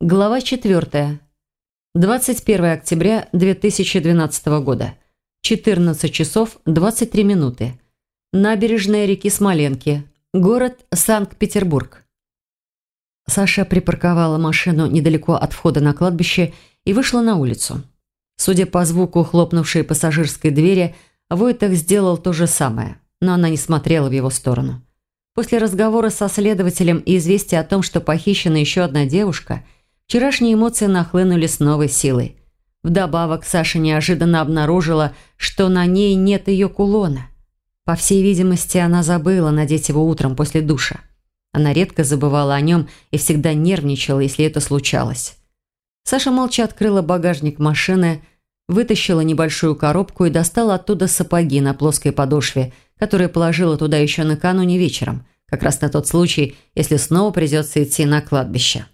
Глава 4. 21 октября 2012 года. 14 часов 23 минуты. Набережная реки Смоленки. Город Санкт-Петербург. Саша припарковала машину недалеко от входа на кладбище и вышла на улицу. Судя по звуку хлопнувшей пассажирской двери, Войтах сделал то же самое, но она не смотрела в его сторону. После разговора со следователем и известия о том, что похищена еще одна девушка – Вчерашние эмоции нахлынули с новой силой. Вдобавок Саша неожиданно обнаружила, что на ней нет ее кулона. По всей видимости, она забыла надеть его утром после душа. Она редко забывала о нем и всегда нервничала, если это случалось. Саша молча открыла багажник машины, вытащила небольшую коробку и достала оттуда сапоги на плоской подошве, которые положила туда еще накануне вечером, как раз на тот случай, если снова придется идти на кладбище.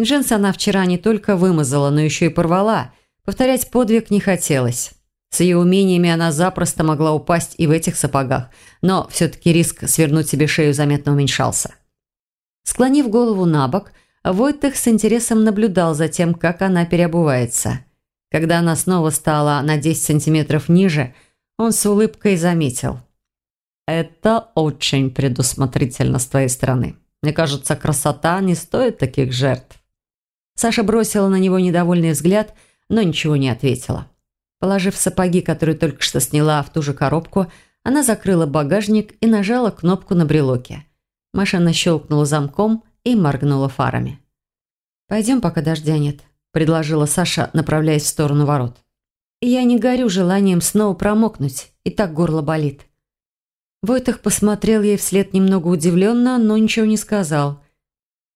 Джинсы она вчера не только вымазала, но еще и порвала. Повторять подвиг не хотелось. С ее умениями она запросто могла упасть и в этих сапогах, но все-таки риск свернуть себе шею заметно уменьшался. Склонив голову на бок, Войтых с интересом наблюдал за тем, как она переобувается. Когда она снова стала на 10 сантиметров ниже, он с улыбкой заметил. «Это очень предусмотрительно с твоей стороны. Мне кажется, красота не стоит таких жертв». Саша бросила на него недовольный взгляд, но ничего не ответила. Положив сапоги, которые только что сняла в ту же коробку, она закрыла багажник и нажала кнопку на брелоке. Машина щелкнула замком и моргнула фарами. «Пойдем, пока дождя нет», – предложила Саша, направляясь в сторону ворот. «Я не горю желанием снова промокнуть, и так горло болит». Войтах посмотрел ей вслед немного удивленно, но ничего не сказал –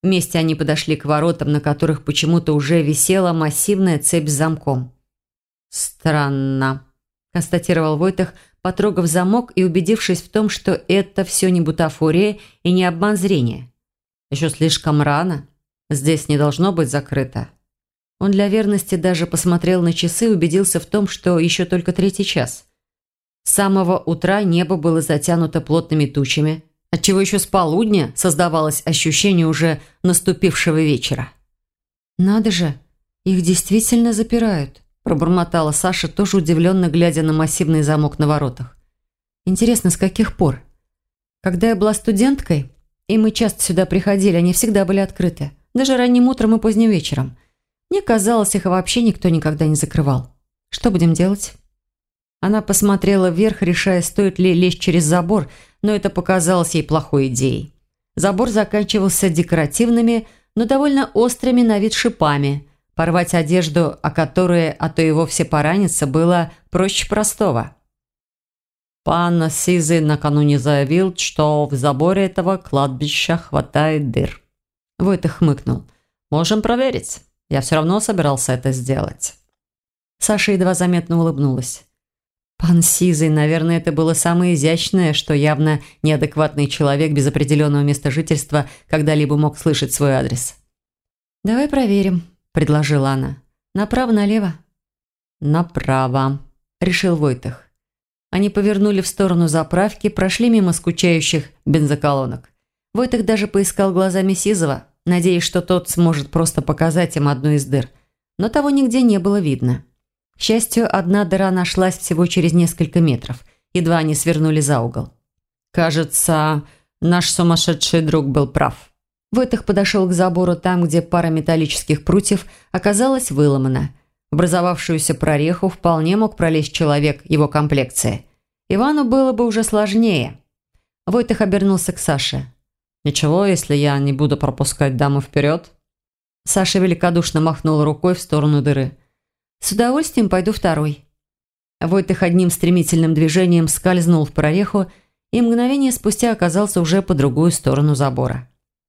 Вместе они подошли к воротам, на которых почему-то уже висела массивная цепь с замком. «Странно», – констатировал Войтах, потрогав замок и убедившись в том, что это все не бутафория и не обман зрения. «Еще слишком рано. Здесь не должно быть закрыто». Он для верности даже посмотрел на часы и убедился в том, что еще только третий час. С самого утра небо было затянуто плотными тучами – отчего еще с полудня создавалось ощущение уже наступившего вечера. «Надо же, их действительно запирают», – пробормотала Саша, тоже удивленно глядя на массивный замок на воротах. «Интересно, с каких пор? Когда я была студенткой, и мы часто сюда приходили, они всегда были открыты, даже ранним утром и поздним вечером. Мне казалось, их вообще никто никогда не закрывал. Что будем делать?» Она посмотрела вверх, решая, стоит ли лезть через забор – но это показалось ей плохой идеей. Забор заканчивался декоративными, но довольно острыми на вид шипами. Порвать одежду, о которой, а то и вовсе пораниться, было проще простого. Пан Сизы накануне заявил, что в заборе этого кладбища хватает дыр. Войта хмыкнул. «Можем проверить. Я все равно собирался это сделать». Саша едва заметно улыбнулась. Пан Сизый, наверное, это было самое изящное, что явно неадекватный человек без определенного места жительства когда-либо мог слышать свой адрес. «Давай проверим», – предложила она. «Направо-налево?» «Направо», – решил Войтах. Они повернули в сторону заправки, прошли мимо скучающих бензоколонок. Войтах даже поискал глазами Сизова, надеясь, что тот сможет просто показать им одну из дыр. Но того нигде не было видно. К счастью, одна дыра нашлась всего через несколько метров. Едва они свернули за угол. «Кажется, наш сумасшедший друг был прав». Войтых подошел к забору там, где пара металлических прутьев оказалась выломана. В образовавшуюся прореху вполне мог пролезть человек его комплекции. Ивану было бы уже сложнее. Войтых обернулся к Саше. «Ничего, если я не буду пропускать даму вперед?» Саша великодушно махнул рукой в сторону дыры. С удовольствием пойду второй. Войтых одним стремительным движением скользнул в прореху и мгновение спустя оказался уже по другую сторону забора.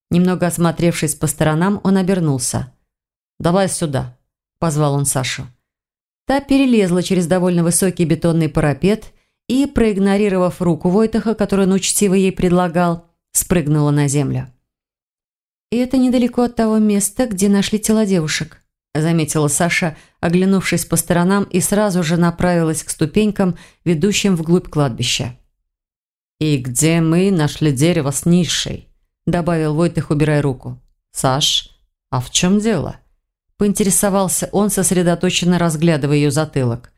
Немного осмотревшись по сторонам, он обернулся. «Давай сюда», – позвал он Сашу. Та перелезла через довольно высокий бетонный парапет и, проигнорировав руку Войтаха, которую он учтиво ей предлагал, спрыгнула на землю. И это недалеко от того места, где нашли тела девушек заметила Саша, оглянувшись по сторонам и сразу же направилась к ступенькам, ведущим вглубь кладбища. «И где мы нашли дерево с нишей?» добавил Войтых, убирая руку. «Саш, а в чем дело? Поинтересовался он, сосредоточенно разглядывая ее затылок.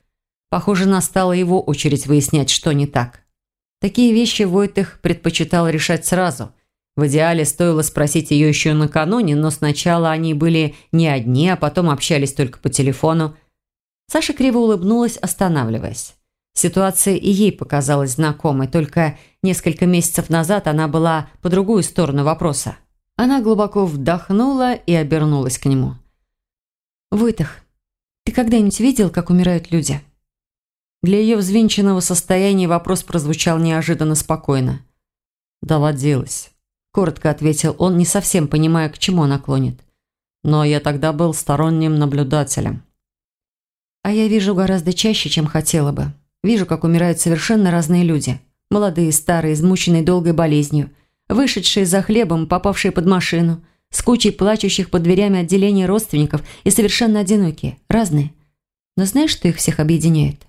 Похоже, настала его очередь выяснять, что не так. Такие вещи Войтых предпочитал решать сразу. В идеале стоило спросить ее еще накануне, но сначала они были не одни, а потом общались только по телефону. Саша криво улыбнулась, останавливаясь. Ситуация и ей показалась знакомой, только несколько месяцев назад она была по другую сторону вопроса. Она глубоко вдохнула и обернулась к нему. «Войтах, ты когда-нибудь видел, как умирают люди?» Для ее взвинченного состояния вопрос прозвучал неожиданно спокойно. «Доводилось», – коротко ответил он, не совсем понимая, к чему она клонит. «Но я тогда был сторонним наблюдателем». «А я вижу гораздо чаще, чем хотела бы. Вижу, как умирают совершенно разные люди. Молодые, старые, измученные долгой болезнью, вышедшие за хлебом, попавшие под машину – с кучей плачущих под дверями отделения родственников и совершенно одинокие, разные. Но знаешь, что их всех объединяет?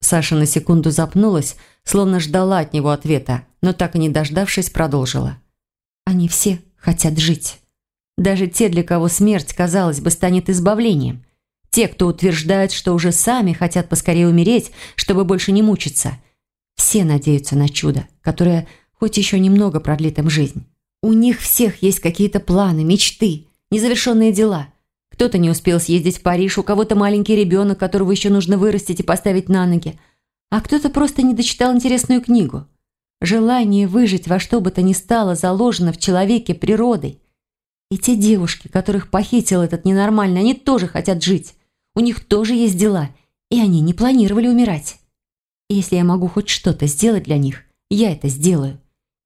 Саша на секунду запнулась, словно ждала от него ответа, но так и не дождавшись, продолжила. Они все хотят жить. Даже те, для кого смерть, казалось бы, станет избавлением. Те, кто утверждает, что уже сами хотят поскорее умереть, чтобы больше не мучиться. Все надеются на чудо, которое хоть еще немного продлит им жизнь. У них всех есть какие-то планы, мечты, незавершенные дела. Кто-то не успел съездить в Париж, у кого-то маленький ребенок, которого еще нужно вырастить и поставить на ноги. А кто-то просто не дочитал интересную книгу. Желание выжить во что бы то ни стало заложено в человеке природой. И те девушки, которых похитил этот ненормальный, они тоже хотят жить. У них тоже есть дела, и они не планировали умирать. Если я могу хоть что-то сделать для них, я это сделаю.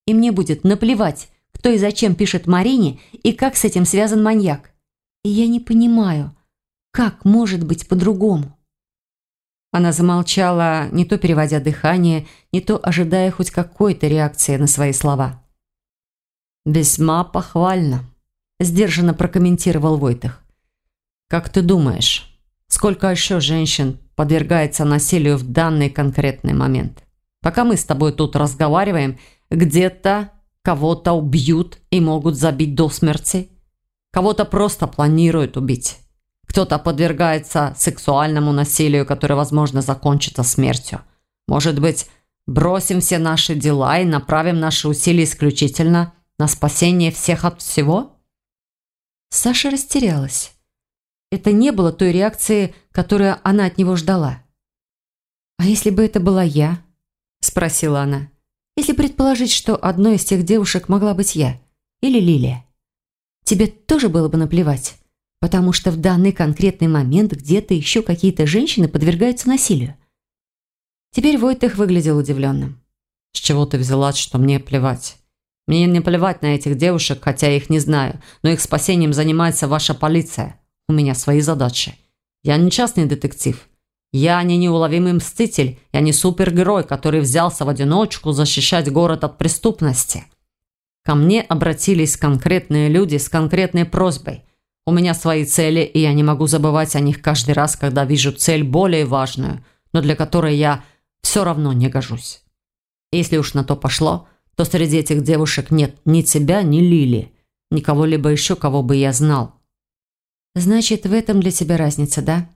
И мне будет наплевать, кто и зачем пишет Марине и как с этим связан маньяк. И я не понимаю, как может быть по-другому. Она замолчала, не то переводя дыхание, не то ожидая хоть какой-то реакции на свои слова. «Весьма похвально», – сдержанно прокомментировал Войтах. «Как ты думаешь, сколько еще женщин подвергается насилию в данный конкретный момент? Пока мы с тобой тут разговариваем, где-то Кого-то убьют и могут забить до смерти. Кого-то просто планируют убить. Кто-то подвергается сексуальному насилию, которое, возможно, закончится смертью. Может быть, бросим все наши дела и направим наши усилия исключительно на спасение всех от всего? Саша растерялась. Это не было той реакции, которую она от него ждала. «А если бы это была я?» – спросила она. Если предположить, что одной из тех девушек могла быть я или Лилия, тебе тоже было бы наплевать, потому что в данный конкретный момент где-то еще какие-то женщины подвергаются насилию. Теперь Войтых выглядел удивленным. «С чего ты взяла, что мне плевать? Мне не плевать на этих девушек, хотя я их не знаю, но их спасением занимается ваша полиция. У меня свои задачи. Я не частный детектив. Я не неуловимый мститель, я не супергерой, который взялся в одиночку защищать город от преступности. Ко мне обратились конкретные люди с конкретной просьбой. У меня свои цели, и я не могу забывать о них каждый раз, когда вижу цель более важную, но для которой я все равно не гожусь. Если уж на то пошло, то среди этих девушек нет ни тебя, ни Лили, ни кого-либо еще, кого бы я знал. Значит, в этом для тебя разница, да?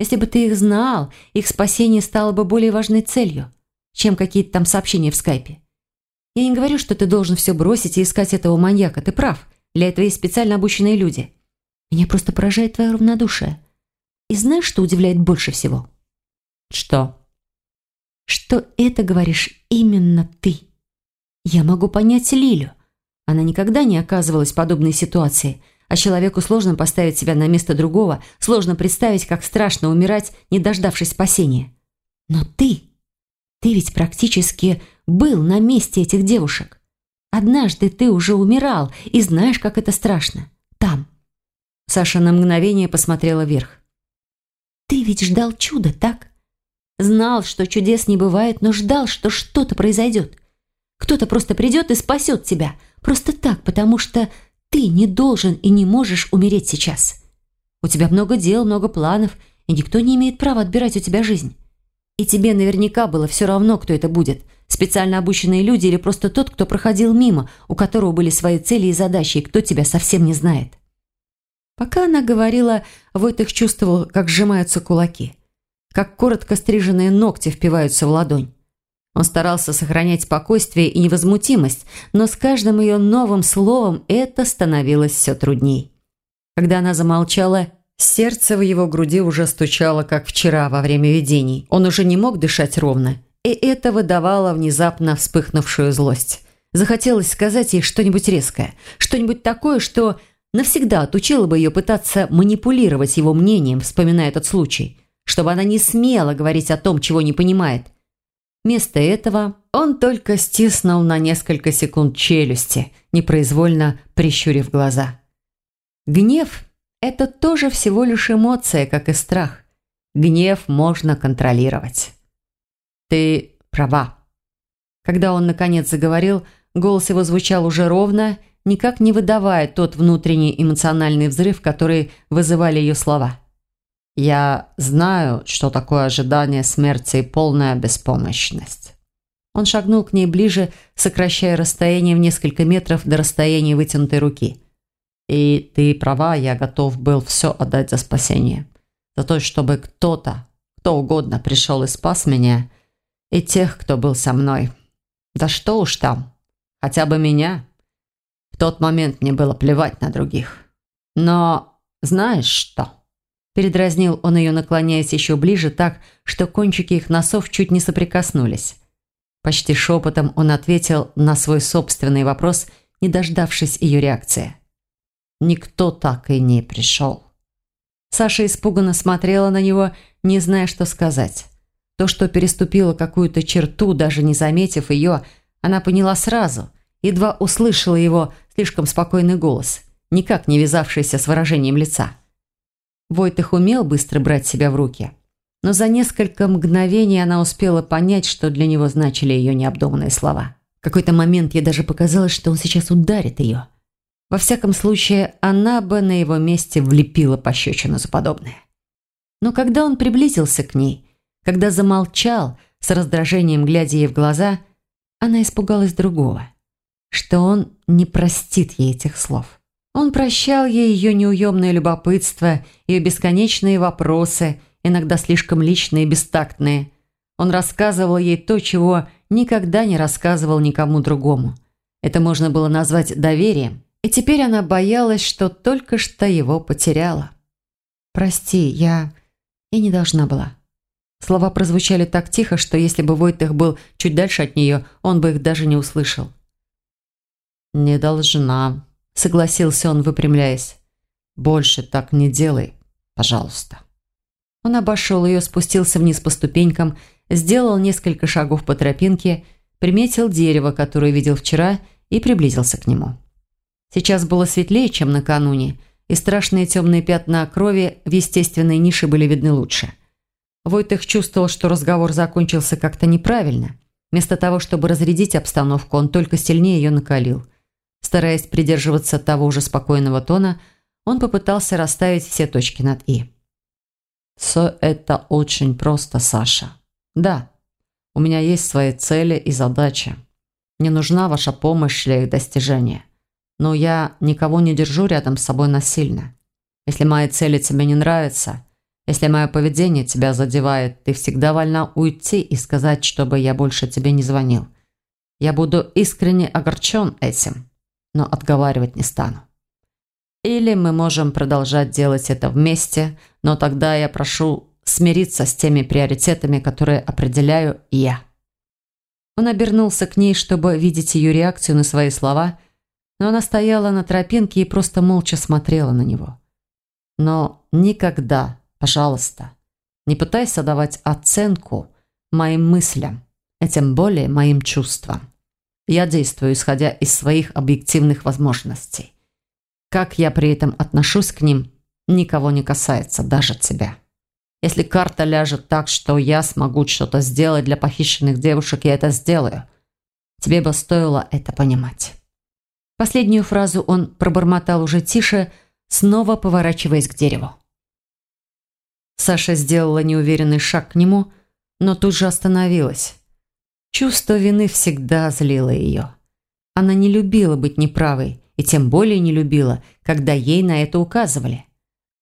Если бы ты их знал, их спасение стало бы более важной целью, чем какие-то там сообщения в скайпе. Я не говорю, что ты должен все бросить и искать этого маньяка. Ты прав. Для этого есть специально обученные люди. Меня просто поражает твое равнодушие. И знаешь, что удивляет больше всего? Что? Что это говоришь именно ты. Я могу понять Лилю. Она никогда не оказывалась в подобной ситуации – а человеку сложно поставить себя на место другого, сложно представить, как страшно умирать, не дождавшись спасения. Но ты, ты ведь практически был на месте этих девушек. Однажды ты уже умирал и знаешь, как это страшно. Там. Саша на мгновение посмотрела вверх. Ты ведь ждал чуда, так? Знал, что чудес не бывает, но ждал, что что-то произойдет. Кто-то просто придет и спасет тебя. Просто так, потому что ты не должен и не можешь умереть сейчас. У тебя много дел, много планов, и никто не имеет права отбирать у тебя жизнь. И тебе наверняка было все равно, кто это будет. Специально обученные люди или просто тот, кто проходил мимо, у которого были свои цели и задачи, и кто тебя совсем не знает. Пока она говорила, Войтых чувствовал, как сжимаются кулаки, как коротко стриженные ногти впиваются в ладонь. Он старался сохранять спокойствие и невозмутимость, но с каждым ее новым словом это становилось все трудней. Когда она замолчала, сердце в его груди уже стучало, как вчера во время видений. Он уже не мог дышать ровно, и это выдавало внезапно вспыхнувшую злость. Захотелось сказать ей что-нибудь резкое, что-нибудь такое, что навсегда отучило бы ее пытаться манипулировать его мнением, вспоминая этот случай, чтобы она не смела говорить о том, чего не понимает – Вместо этого он только стиснул на несколько секунд челюсти, непроизвольно прищурив глаза. Гнев – это тоже всего лишь эмоция, как и страх. Гнев можно контролировать. «Ты права». Когда он, наконец, заговорил, голос его звучал уже ровно, никак не выдавая тот внутренний эмоциональный взрыв, который вызывали ее слова. Я знаю, что такое ожидание смерти и полная беспомощность. Он шагнул к ней ближе, сокращая расстояние в несколько метров до расстояния вытянутой руки. И ты права, я готов был все отдать за спасение. За то, чтобы кто-то, кто угодно пришел и спас меня, и тех, кто был со мной. Да что уж там, хотя бы меня. Тот момент мне было плевать на других. Но знаешь что? Передразнил он ее, наклоняясь еще ближе так, что кончики их носов чуть не соприкоснулись. Почти шепотом он ответил на свой собственный вопрос, не дождавшись ее реакции. «Никто так и не пришел». Саша испуганно смотрела на него, не зная, что сказать. То, что переступила какую-то черту, даже не заметив ее, она поняла сразу, едва услышала его слишком спокойный голос, никак не вязавшийся с выражением лица. Войтых умел быстро брать себя в руки. Но за несколько мгновений она успела понять, что для него значили ее необдуманные слова. В какой-то момент ей даже показалось, что он сейчас ударит ее. Во всяком случае, она бы на его месте влепила пощечину за подобное. Но когда он приблизился к ней, когда замолчал, с раздражением глядя ей в глаза, она испугалась другого, что он не простит ей этих слов. Он прощал ей ее неуемное любопытство, ее бесконечные вопросы, иногда слишком личные и бестактные. Он рассказывал ей то, чего никогда не рассказывал никому другому. Это можно было назвать доверием. И теперь она боялась, что только что его потеряла. «Прости, я... я не должна была». Слова прозвучали так тихо, что если бы Войтых был чуть дальше от нее, он бы их даже не услышал. «Не должна», согласился он, выпрямляясь. «Больше так не делай, пожалуйста». Он обошел ее, спустился вниз по ступенькам, сделал несколько шагов по тропинке, приметил дерево, которое видел вчера, и приблизился к нему. Сейчас было светлее, чем накануне, и страшные темные пятна крови в естественной нише были видны лучше. Войтых чувствовал, что разговор закончился как-то неправильно. Вместо того, чтобы разрядить обстановку, он только сильнее ее накалил. Стараясь придерживаться того же спокойного тона, он попытался расставить все точки над «и». «Все это очень просто, Саша. Да, у меня есть свои цели и задачи. Не нужна ваша помощь для их достижения. Но я никого не держу рядом с собой насильно. Если мои цели тебе не нравятся, если мое поведение тебя задевает, ты всегда вольна уйти и сказать, чтобы я больше тебе не звонил. Я буду искренне огорчен этим но отговаривать не стану. Или мы можем продолжать делать это вместе, но тогда я прошу смириться с теми приоритетами, которые определяю я. Он обернулся к ней, чтобы видеть ее реакцию на свои слова, но она стояла на тропинке и просто молча смотрела на него. Но никогда, пожалуйста, не пытайся давать оценку моим мыслям, и тем более моим чувствам. Я действую, исходя из своих объективных возможностей. Как я при этом отношусь к ним, никого не касается, даже тебя. Если карта ляжет так, что я смогу что-то сделать для похищенных девушек, я это сделаю. Тебе бы стоило это понимать». Последнюю фразу он пробормотал уже тише, снова поворачиваясь к дереву. Саша сделала неуверенный шаг к нему, но тут же остановилась. Чувство вины всегда злило ее. Она не любила быть неправой, и тем более не любила, когда ей на это указывали.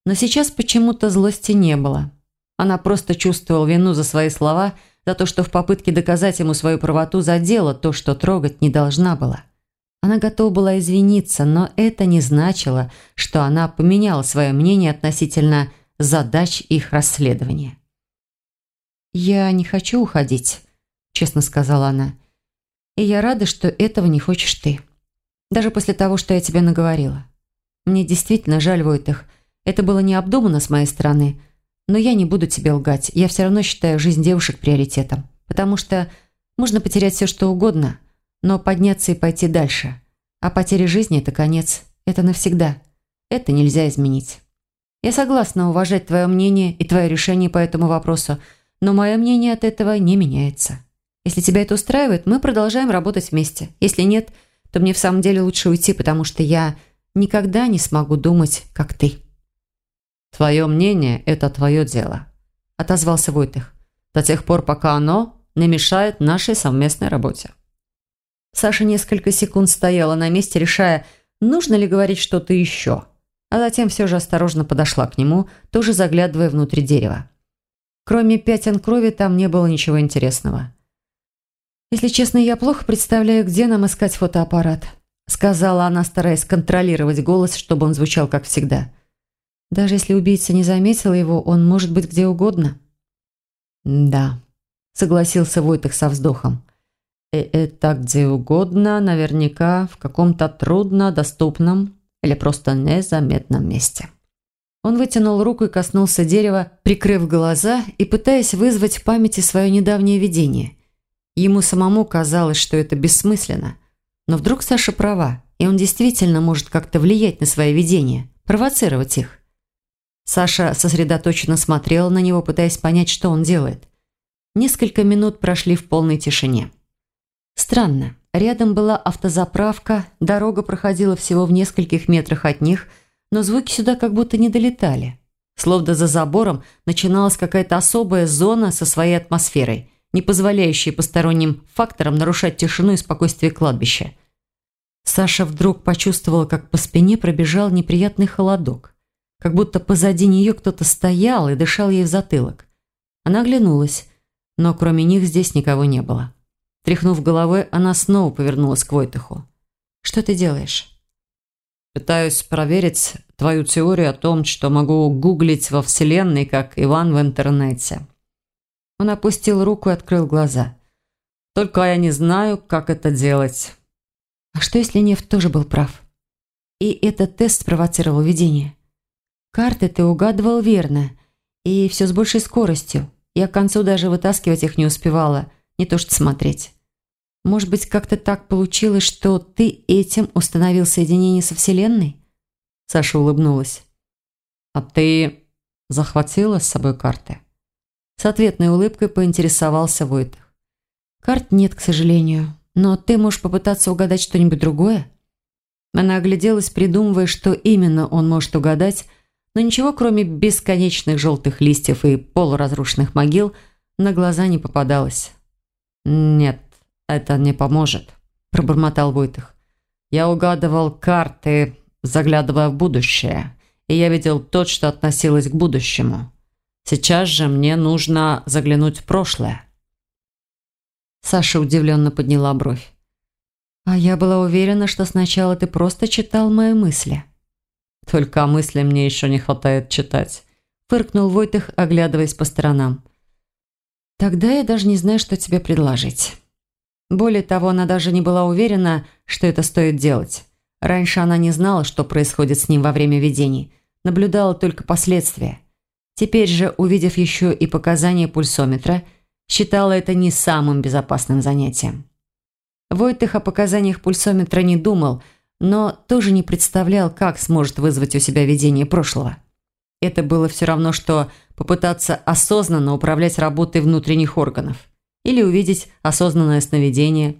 Но сейчас почему-то злости не было. Она просто чувствовала вину за свои слова, за то, что в попытке доказать ему свою правоту задела то, что трогать не должна была. Она готова была извиниться, но это не значило, что она поменяла свое мнение относительно задач их расследования. «Я не хочу уходить», – честно сказала она. «И я рада, что этого не хочешь ты. Даже после того, что я тебе наговорила. Мне действительно жаль, Войтых. Это было необдуманно с моей стороны. Но я не буду тебе лгать. Я все равно считаю жизнь девушек приоритетом. Потому что можно потерять все, что угодно, но подняться и пойти дальше. А потеря жизни – это конец. Это навсегда. Это нельзя изменить. Я согласна уважать твое мнение и твое решение по этому вопросу, но мое мнение от этого не меняется. Если тебя это устраивает, мы продолжаем работать вместе. Если нет, то мне в самом деле лучше уйти, потому что я никогда не смогу думать, как ты». «Твое мнение – это твое дело», – отозвался Войтых. «До тех пор, пока оно не мешает нашей совместной работе». Саша несколько секунд стояла на месте, решая, нужно ли говорить что-то еще, а затем все же осторожно подошла к нему, тоже заглядывая внутрь дерева. Кроме пятен крови там не было ничего интересного. «Если честно, я плохо представляю, где нам искать фотоаппарат», сказала она, стараясь контролировать голос, чтобы он звучал как всегда. «Даже если убийца не заметил его, он может быть где угодно». «Да», согласился Войтых со вздохом. «И это где угодно, наверняка в каком-то труднодоступном или просто незаметном месте». Он вытянул руку и коснулся дерева, прикрыв глаза и пытаясь вызвать в памяти свое недавнее видение. Ему самому казалось, что это бессмысленно. Но вдруг Саша права, и он действительно может как-то влиять на свои видения, провоцировать их. Саша сосредоточенно смотрела на него, пытаясь понять, что он делает. Несколько минут прошли в полной тишине. Странно. Рядом была автозаправка, дорога проходила всего в нескольких метрах от них, но звуки сюда как будто не долетали. Словно за забором начиналась какая-то особая зона со своей атмосферой – не позволяющие посторонним факторам нарушать тишину и спокойствие кладбища. Саша вдруг почувствовала, как по спине пробежал неприятный холодок. Как будто позади нее кто-то стоял и дышал ей в затылок. Она оглянулась, но кроме них здесь никого не было. Тряхнув головой, она снова повернулась к Войтыху. «Что ты делаешь?» «Пытаюсь проверить твою теорию о том, что могу гуглить во Вселенной, как Иван в интернете», он опустил руку и открыл глаза. «Только я не знаю, как это делать». А что, если Нев тоже был прав? И этот тест спровоцировал видение? Карты ты угадывал верно, и все с большей скоростью. Я к концу даже вытаскивать их не успевала, не то что смотреть. Может быть, как-то так получилось, что ты этим установил соединение со Вселенной?» Саша улыбнулась. «А ты захватила с собой карты?» С ответной улыбкой поинтересовался Войтах. «Карт нет, к сожалению. Но ты можешь попытаться угадать что-нибудь другое?» Она огляделась, придумывая, что именно он может угадать, но ничего, кроме бесконечных желтых листьев и полуразрушенных могил, на глаза не попадалось. «Нет, это не поможет», – пробормотал Войтах. «Я угадывал карты, заглядывая в будущее, и я видел то, что относилось к будущему. Сейчас же мне нужно заглянуть в прошлое». Саша удивленно подняла бровь. «А я была уверена, что сначала ты просто читал мои мысли». «Только мысли мне еще не хватает читать», – фыркнул Войтых, оглядываясь по сторонам. «Тогда я даже не знаю, что тебе предложить». Более того, она даже не была уверена, что это стоит делать. Раньше она не знала, что происходит с ним во время видений, наблюдала только последствия – Теперь же, увидев еще и показания пульсометра, считала это не самым безопасным занятием. Войтых о показаниях пульсометра не думал, но тоже не представлял, как сможет вызвать у себя видение прошлого. Это было все равно, что попытаться осознанно управлять работой внутренних органов или увидеть осознанное сновидение.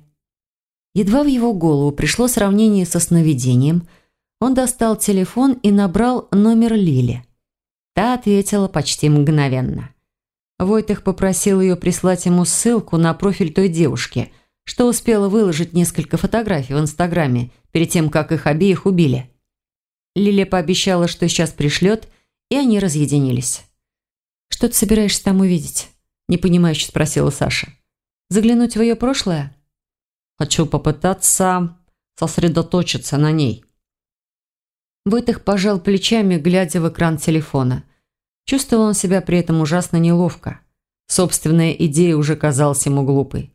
Едва в его голову пришло сравнение со сновидением, он достал телефон и набрал номер Лили. Та ответила почти мгновенно. Войтых попросил ее прислать ему ссылку на профиль той девушки, что успела выложить несколько фотографий в Инстаграме перед тем, как их обеих убили. Лилия пообещала, что сейчас пришлет, и они разъединились. «Что ты собираешься там увидеть?» – непонимающе спросила Саша. «Заглянуть в ее прошлое?» «Хочу попытаться сосредоточиться на ней». Войтых пожал плечами, глядя в экран телефона. Чувствовал он себя при этом ужасно неловко. Собственная идея уже казалась ему глупой.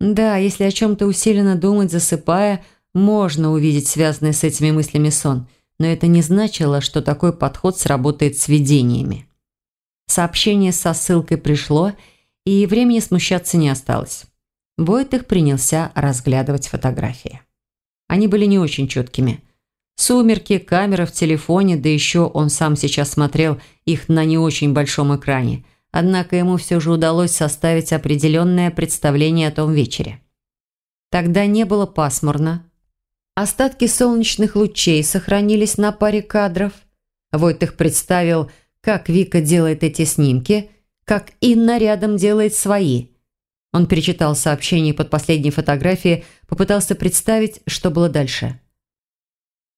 Да, если о чем-то усиленно думать, засыпая, можно увидеть связанный с этими мыслями сон, но это не значило, что такой подход сработает с видениями. Сообщение со ссылкой пришло, и времени смущаться не осталось. Войтых принялся разглядывать фотографии. Они были не очень четкими. Сумерки, камера в телефоне, да еще он сам сейчас смотрел их на не очень большом экране. Однако ему все же удалось составить определенное представление о том вечере. Тогда не было пасмурно. Остатки солнечных лучей сохранились на паре кадров. Войтых представил, как Вика делает эти снимки, как Инна рядом делает свои. Он перечитал сообщение под последней фотографией, попытался представить, что было дальше –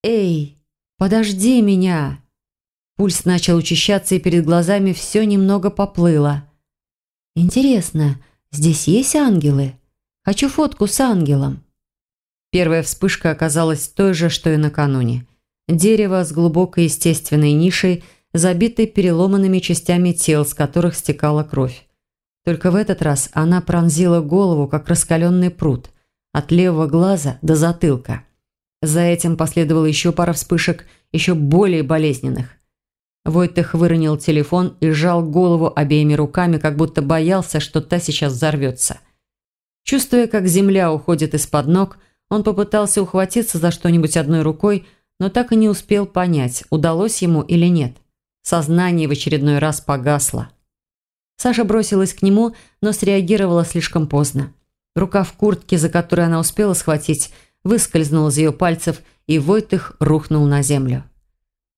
«Эй, подожди меня!» Пульс начал учащаться, и перед глазами все немного поплыло. «Интересно, здесь есть ангелы? Хочу фотку с ангелом». Первая вспышка оказалась той же, что и накануне. Дерево с глубокой естественной нишей, забитой переломанными частями тел, с которых стекала кровь. Только в этот раз она пронзила голову, как раскаленный пруд, от левого глаза до затылка. За этим последовала еще пара вспышек, еще более болезненных. Войтых выронил телефон и сжал голову обеими руками, как будто боялся, что та сейчас взорвется. Чувствуя, как земля уходит из-под ног, он попытался ухватиться за что-нибудь одной рукой, но так и не успел понять, удалось ему или нет. Сознание в очередной раз погасло. Саша бросилась к нему, но среагировала слишком поздно. Рука в куртке, за которой она успела схватить, выскользнул из ее пальцев, и Войтых рухнул на землю.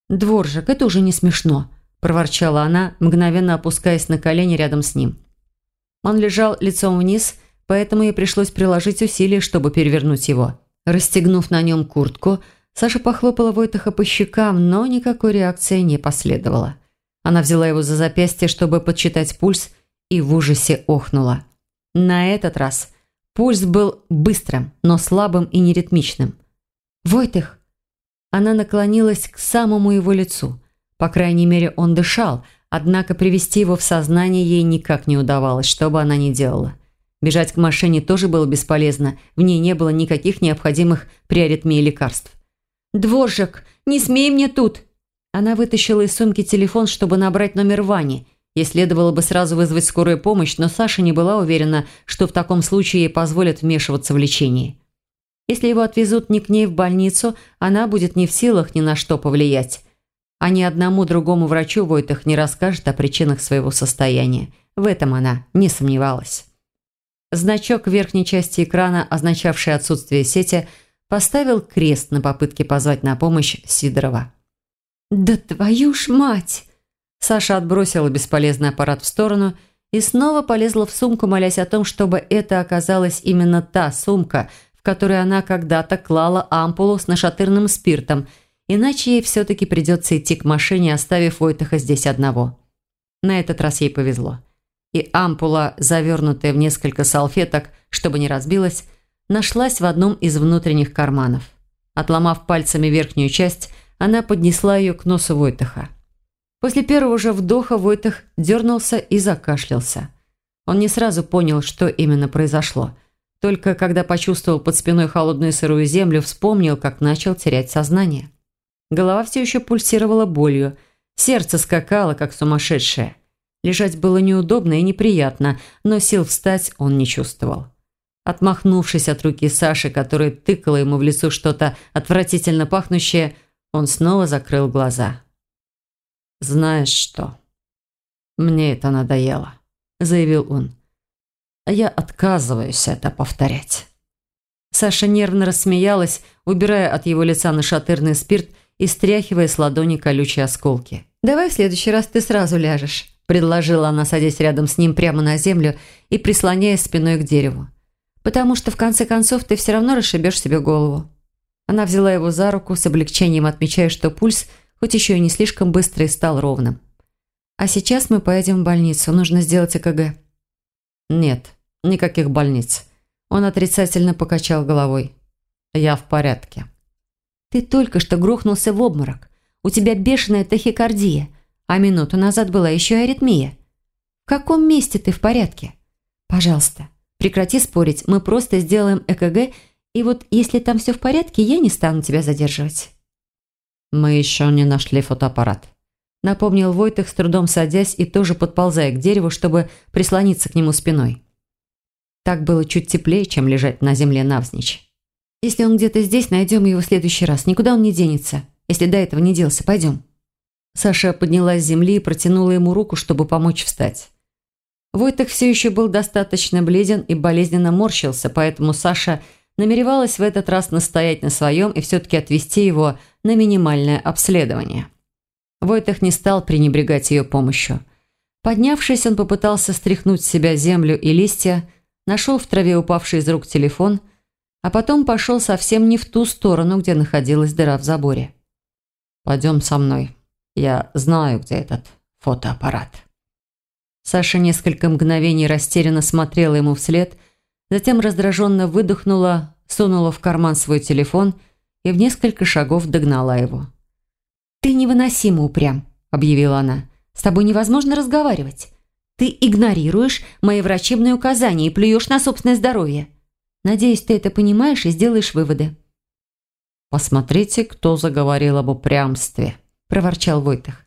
«Дворжик, это уже не смешно», – проворчала она, мгновенно опускаясь на колени рядом с ним. Он лежал лицом вниз, поэтому ей пришлось приложить усилия, чтобы перевернуть его. Расстегнув на нем куртку, Саша похлопала Войтаха по щекам, но никакой реакции не последовало. Она взяла его за запястье, чтобы подсчитать пульс, и в ужасе охнула. На этот раз – Пульс был быстрым, но слабым и неритмичным. «Войтых!» Она наклонилась к самому его лицу. По крайней мере, он дышал, однако привести его в сознание ей никак не удавалось, что бы она ни делала. Бежать к машине тоже было бесполезно, в ней не было никаких необходимых при аритмии лекарств. «Дворжик, не смей мне тут!» Она вытащила из сумки телефон, чтобы набрать номер Вани – Ей следовало бы сразу вызвать скорую помощь, но Саша не была уверена, что в таком случае ей позволят вмешиваться в лечение. Если его отвезут не к ней в больницу, она будет не в силах ни на что повлиять. А ни одному другому врачу Войтах не расскажет о причинах своего состояния. В этом она не сомневалась. Значок в верхней части экрана, означавший отсутствие сети, поставил крест на попытке позвать на помощь Сидорова. «Да твою ж мать!» Саша отбросила бесполезный аппарат в сторону и снова полезла в сумку, молясь о том, чтобы это оказалась именно та сумка, в которой она когда-то клала ампулу с нашатырным спиртом, иначе ей все-таки придется идти к машине, оставив Войтаха здесь одного. На этот раз ей повезло. И ампула, завернутая в несколько салфеток, чтобы не разбилась, нашлась в одном из внутренних карманов. Отломав пальцами верхнюю часть, она поднесла ее к носу Войтаха. После первого же вдоха Войтах дернулся и закашлялся. Он не сразу понял, что именно произошло. Только когда почувствовал под спиной холодную сырую землю, вспомнил, как начал терять сознание. Голова все еще пульсировала болью, сердце скакало, как сумасшедшее. Лежать было неудобно и неприятно, но сил встать он не чувствовал. Отмахнувшись от руки Саши, которая тыкала ему в лицо что-то отвратительно пахнущее, он снова закрыл глаза. «Знаешь что? Мне это надоело», – заявил он. «Я отказываюсь это повторять». Саша нервно рассмеялась, убирая от его лица нашатырный спирт и стряхивая с ладони колючие осколки. «Давай в следующий раз ты сразу ляжешь», – предложила она, садясь рядом с ним прямо на землю и прислоняясь спиной к дереву. «Потому что, в конце концов, ты все равно расшибешь себе голову». Она взяла его за руку, с облегчением отмечая, что пульс – хоть еще и не слишком быстро и стал ровным. «А сейчас мы поедем в больницу. Нужно сделать ЭКГ». «Нет, никаких больниц». Он отрицательно покачал головой. «Я в порядке». «Ты только что грохнулся в обморок. У тебя бешеная тахикардия, а минуту назад была еще и аритмия. В каком месте ты в порядке? Пожалуйста, прекрати спорить, мы просто сделаем ЭКГ, и вот если там все в порядке, я не стану тебя задерживать». «Мы еще не нашли фотоаппарат», – напомнил Войтых, с трудом садясь и тоже подползая к дереву, чтобы прислониться к нему спиной. Так было чуть теплее, чем лежать на земле навзничь. «Если он где-то здесь, найдем его в следующий раз. Никуда он не денется. Если до этого не делся, пойдем». Саша поднялась с земли и протянула ему руку, чтобы помочь встать. Войтых все еще был достаточно бледен и болезненно морщился, поэтому Саша намеревалась в этот раз настоять на своем и все-таки отвести его на минимальное обследование. Войтых не стал пренебрегать ее помощью. Поднявшись, он попытался стряхнуть с себя землю и листья, нашел в траве упавший из рук телефон, а потом пошел совсем не в ту сторону, где находилась дыра в заборе. «Пойдем со мной. Я знаю, где этот фотоаппарат». Саша несколько мгновений растерянно смотрела ему вслед, затем раздраженно выдохнула, сунула в карман свой телефон и в несколько шагов догнала его. «Ты невыносимо упрям», – объявила она. «С тобой невозможно разговаривать. Ты игнорируешь мои врачебные указания и плюешь на собственное здоровье. Надеюсь, ты это понимаешь и сделаешь выводы». «Посмотрите, кто заговорил об упрямстве», – проворчал Войтах.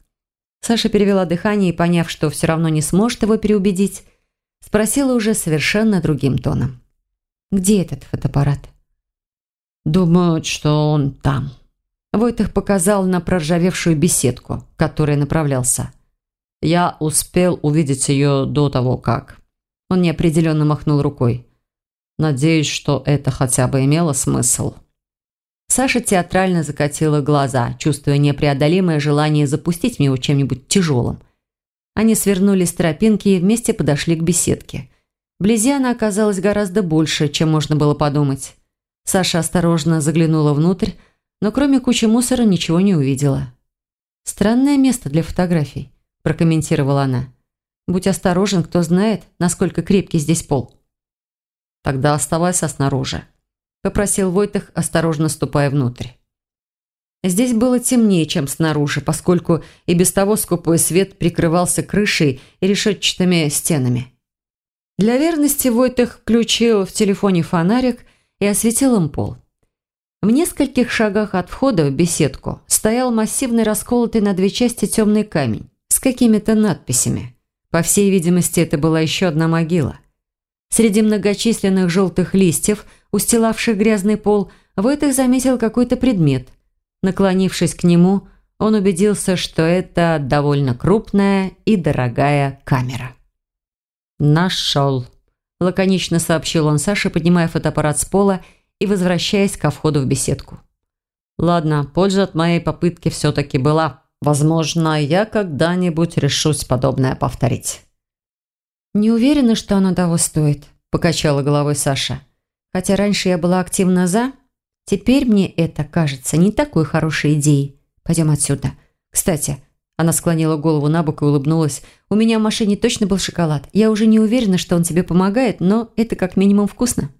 Саша перевела дыхание и, поняв, что все равно не сможет его переубедить, спросила уже совершенно другим тоном. «Где этот фотоаппарат?» «Думают, что он там». Войтых показал на проржавевшую беседку, к которой направлялся. Я успел увидеть ее до того, как... Он неопределенно махнул рукой. Надеюсь, что это хотя бы имело смысл. Саша театрально закатила глаза, чувствуя непреодолимое желание запустить в него чем-нибудь тяжелым. Они свернули с тропинки и вместе подошли к беседке. Вблизи она оказалась гораздо больше, чем можно было подумать. Саша осторожно заглянула внутрь, но кроме кучи мусора ничего не увидела. Странное место для фотографий прокомментировала она. «Будь осторожен, кто знает, насколько крепкий здесь пол». «Тогда оставайся снаружи», – попросил Войтах, осторожно ступая внутрь. Здесь было темнее, чем снаружи, поскольку и без того скупой свет прикрывался крышей и решетчатыми стенами. Для верности Войтых включил в телефоне фонарик и осветил им пол. В нескольких шагах от входа в беседку стоял массивный расколотый на две части темный камень с какими-то надписями. По всей видимости, это была еще одна могила. Среди многочисленных желтых листьев, устилавших грязный пол, Войтых заметил какой-то предмет. Наклонившись к нему, он убедился, что это довольно крупная и дорогая камера. «Нашел», – лаконично сообщил он Саше, поднимая фотоаппарат с пола и возвращаясь ко входу в беседку. «Ладно, польза от моей попытки все-таки была». Возможно, я когда-нибудь решусь подобное повторить. «Не уверена, что оно того стоит», – покачала головой Саша. «Хотя раньше я была активно за, теперь мне это кажется не такой хорошей идеей. Пойдем отсюда. Кстати, она склонила голову на бок и улыбнулась. «У меня в машине точно был шоколад. Я уже не уверена, что он тебе помогает, но это как минимум вкусно».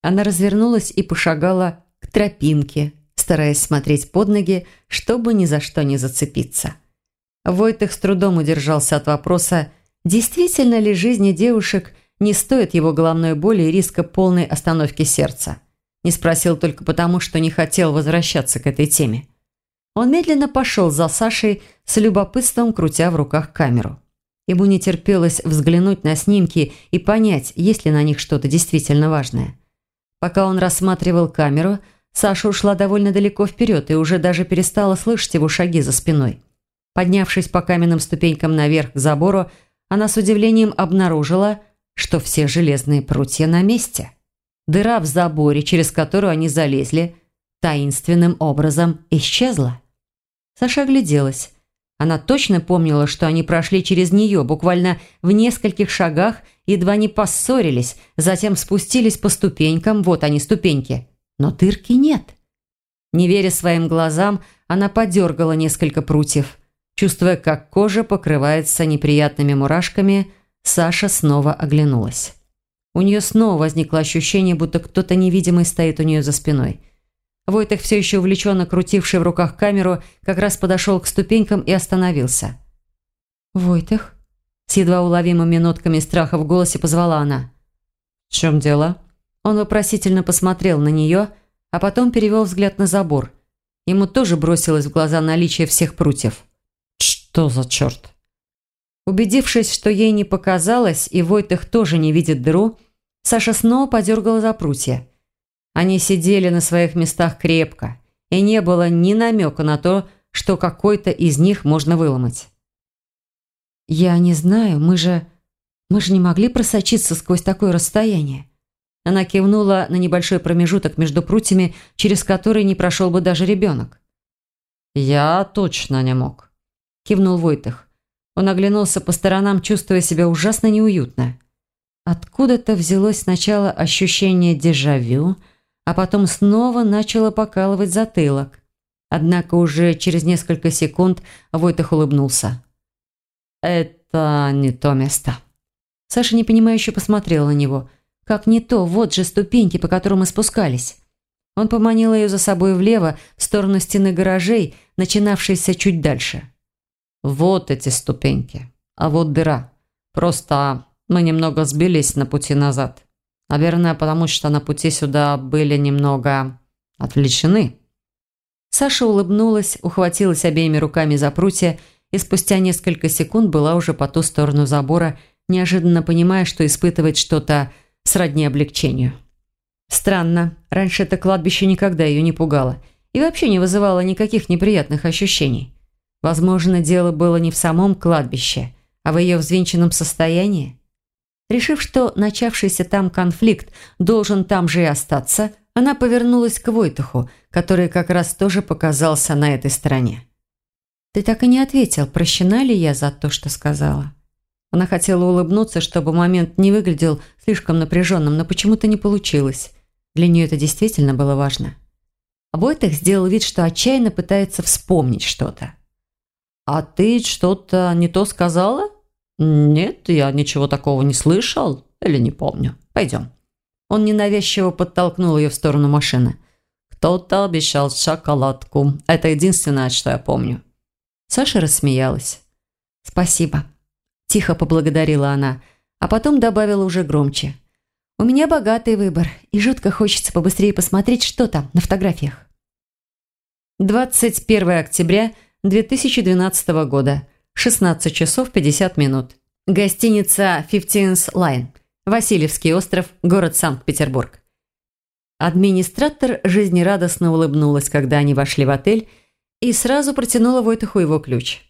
Она развернулась и пошагала к тропинке, стараясь смотреть под ноги, чтобы ни за что не зацепиться. Войтых с трудом удержался от вопроса, действительно ли жизни девушек не стоит его головной боли и риска полной остановки сердца. Не спросил только потому, что не хотел возвращаться к этой теме. Он медленно пошел за Сашей с любопытством, крутя в руках камеру. Ему не терпелось взглянуть на снимки и понять, есть ли на них что-то действительно важное. Пока он рассматривал камеру – Саша ушла довольно далеко вперед и уже даже перестала слышать его шаги за спиной. Поднявшись по каменным ступенькам наверх к забору, она с удивлением обнаружила, что все железные прутья на месте. Дыра в заборе, через которую они залезли, таинственным образом исчезла. Саша огляделась. Она точно помнила, что они прошли через нее, буквально в нескольких шагах, едва не поссорились, затем спустились по ступенькам, вот они ступеньки – но дырки нет. Не веря своим глазам, она подергала несколько прутьев. Чувствуя, как кожа покрывается неприятными мурашками, Саша снова оглянулась. У нее снова возникло ощущение, будто кто-то невидимый стоит у нее за спиной. Войтых, все еще увлеченно крутивший в руках камеру, как раз подошел к ступенькам и остановился. «Войтых?» С едва уловимыми нотками страха в голосе позвала она. «В чем дело?» Он вопросительно посмотрел на нее, а потом перевел взгляд на забор. Ему тоже бросилось в глаза наличие всех прутьев. «Что за черт?» Убедившись, что ей не показалось, и Войтых тоже не видит дыру, Саша снова подергала за прутья. Они сидели на своих местах крепко, и не было ни намека на то, что какой-то из них можно выломать. «Я не знаю, мы же... мы же не могли просочиться сквозь такое расстояние». Она кивнула на небольшой промежуток между прутьями, через который не прошел бы даже ребенок. «Я точно не мог», – кивнул Войтых. Он оглянулся по сторонам, чувствуя себя ужасно неуютно. Откуда-то взялось сначала ощущение дежавю, а потом снова начало покалывать затылок. Однако уже через несколько секунд Войтых улыбнулся. «Это не то место». Саша непонимающе посмотрела на него. «Как не то? Вот же ступеньки, по которым мы спускались». Он поманил ее за собой влево, в сторону стены гаражей, начинавшейся чуть дальше. «Вот эти ступеньки. А вот дыра. Просто мы немного сбились на пути назад. Наверное, потому что на пути сюда были немного отвлечены». Саша улыбнулась, ухватилась обеими руками за прутья и спустя несколько секунд была уже по ту сторону забора, неожиданно понимая, что испытывает что-то сродни облегчению. Странно, раньше это кладбище никогда ее не пугало и вообще не вызывало никаких неприятных ощущений. Возможно, дело было не в самом кладбище, а в ее взвинченном состоянии. Решив, что начавшийся там конфликт должен там же и остаться, она повернулась к Войтуху, который как раз тоже показался на этой стороне. «Ты так и не ответил, прощена ли я за то, что сказала?» Она хотела улыбнуться, чтобы момент не выглядел слишком напряженным, но почему-то не получилось. Для нее это действительно было важно. Войтых сделал вид, что отчаянно пытается вспомнить что-то. «А ты что-то не то сказала?» «Нет, я ничего такого не слышал или не помню. Пойдем». Он ненавязчиво подтолкнул ее в сторону машины. «Кто-то обещал шоколадку. Это единственное, что я помню». Саша рассмеялась. «Спасибо», – тихо поблагодарила она, а потом добавила уже громче. «У меня богатый выбор, и жутко хочется побыстрее посмотреть, что там на фотографиях». 21 октября 2012 года, 16 часов 50 минут. Гостиница «Fifteenth Line», Васильевский остров, город Санкт-Петербург. Администратор жизнерадостно улыбнулась, когда они вошли в отель – и сразу протянула Войтуху его ключ.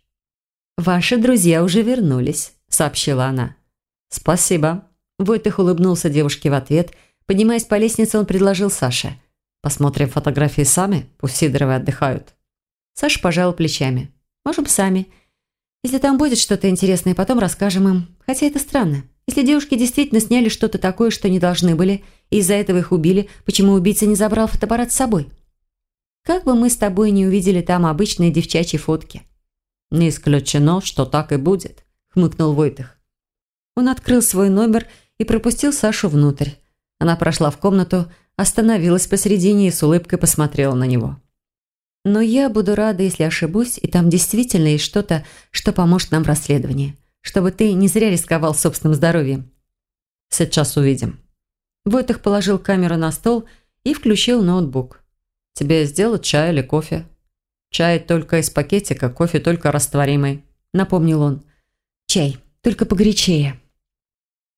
«Ваши друзья уже вернулись», – сообщила она. «Спасибо». Войтых улыбнулся девушке в ответ. Поднимаясь по лестнице, он предложил Саше. «Посмотрим фотографии сами, пусть Сидоровы отдыхают». Саша пожал плечами. «Можем сами. Если там будет что-то интересное, потом расскажем им. Хотя это странно. Если девушки действительно сняли что-то такое, что не должны были, и из-за этого их убили, почему убийца не забрал фотоаппарат с собой?» Как бы мы с тобой не увидели там обычные девчачьи фотки». «Не исключено, что так и будет», – хмыкнул Войтых. Он открыл свой номер и пропустил Сашу внутрь. Она прошла в комнату, остановилась посредине и с улыбкой посмотрела на него. «Но я буду рада, если ошибусь, и там действительно есть что-то, что поможет нам в расследовании, чтобы ты не зря рисковал собственным здоровьем». «Сейчас увидим». Войтых положил камеру на стол и включил ноутбук. Тебе сделать чай или кофе?» «Чай только из пакетика, кофе только растворимый», – напомнил он. «Чай, только погорячее».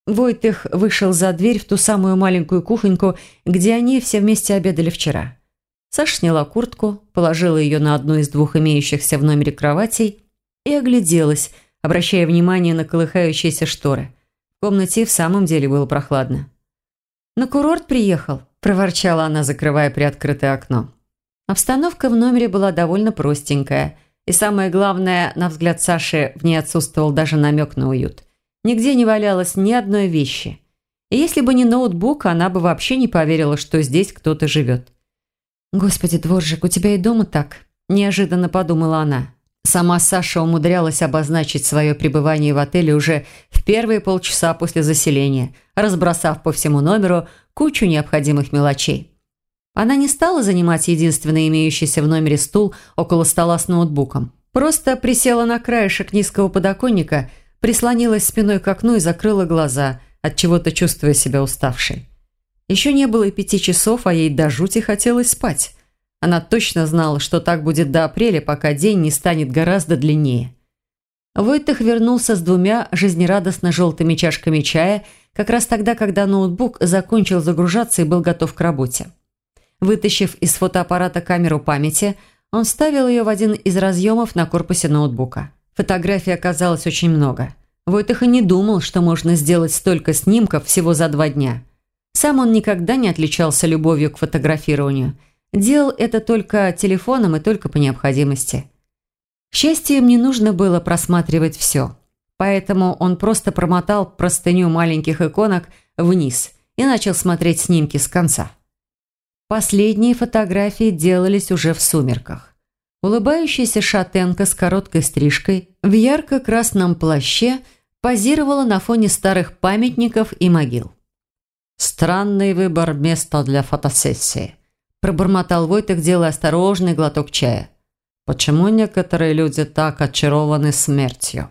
Войтых вышел за дверь в ту самую маленькую кухоньку, где они все вместе обедали вчера. Саша сняла куртку, положила ее на одну из двух имеющихся в номере кроватей и огляделась, обращая внимание на колыхающиеся шторы. В комнате в самом деле было прохладно. «На курорт приехал», проворчала она, закрывая приоткрытое окно. Обстановка в номере была довольно простенькая, и самое главное, на взгляд Саши, в ней отсутствовал даже намек на уют. Нигде не валялось ни одной вещи. И если бы не ноутбук, она бы вообще не поверила, что здесь кто-то живет. «Господи, дворжик, у тебя и дома так?» – неожиданно подумала она. Сама Саша умудрялась обозначить свое пребывание в отеле уже в первые полчаса после заселения, разбросав по всему номеру кучу необходимых мелочей. Она не стала занимать единственный имеющийся в номере стул около стола с ноутбуком. Просто присела на краешек низкого подоконника, прислонилась спиной к окну и закрыла глаза, от чего то чувствуя себя уставшей. Еще не было и пяти часов, а ей до жути хотелось спать. Она точно знала, что так будет до апреля, пока день не станет гораздо длиннее. Войтых вернулся с двумя жизнерадостно желтыми чашками чая, как раз тогда, когда ноутбук закончил загружаться и был готов к работе. Вытащив из фотоаппарата камеру памяти, он вставил ее в один из разъемов на корпусе ноутбука. Фотографий оказалось очень много. Войтых и не думал, что можно сделать столько снимков всего за два дня. Сам он никогда не отличался любовью к фотографированию – Делал это только телефоном и только по необходимости. К счастью, им не нужно было просматривать все. Поэтому он просто промотал простыню маленьких иконок вниз и начал смотреть снимки с конца. Последние фотографии делались уже в сумерках. Улыбающаяся шатенка с короткой стрижкой в ярко-красном плаще позировала на фоне старых памятников и могил. Странный выбор места для фотосессии пробормотал Войтых, делая осторожный глоток чая. «Почему некоторые люди так очарованы смертью?»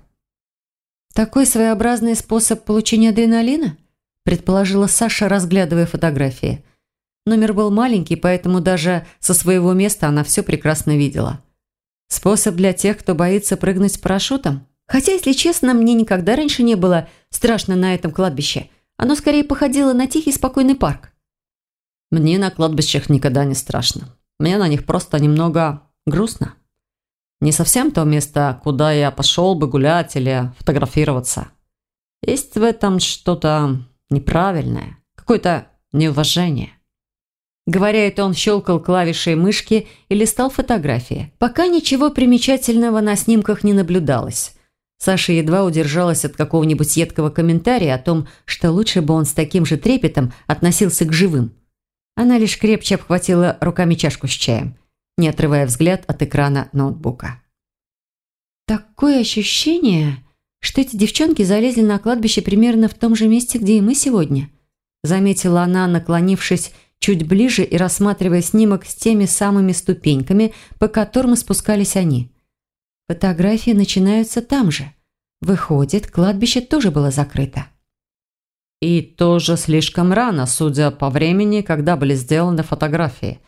«Такой своеобразный способ получения адреналина?» предположила Саша, разглядывая фотографии. Номер был маленький, поэтому даже со своего места она все прекрасно видела. Способ для тех, кто боится прыгнуть с парашютом? Хотя, если честно, мне никогда раньше не было страшно на этом кладбище. Оно скорее походило на тихий спокойный парк. Мне на кладбищах никогда не страшно. Мне на них просто немного грустно. Не совсем то место, куда я пошел бы гулять или фотографироваться. Есть в этом что-то неправильное, какое-то неуважение. Говоря это, он щелкал клавишей мышки и листал фотографии. Пока ничего примечательного на снимках не наблюдалось. Саша едва удержалась от какого-нибудь едкого комментария о том, что лучше бы он с таким же трепетом относился к живым – она лишь крепче обхватила руками чашку с чаем, не отрывая взгляд от экрана ноутбука. «Такое ощущение, что эти девчонки залезли на кладбище примерно в том же месте, где и мы сегодня», заметила она, наклонившись чуть ближе и рассматривая снимок с теми самыми ступеньками, по которым спускались они. Фотографии начинаются там же. Выходит, кладбище тоже было закрыто. И тоже слишком рано, судя по времени, когда были сделаны фотографии.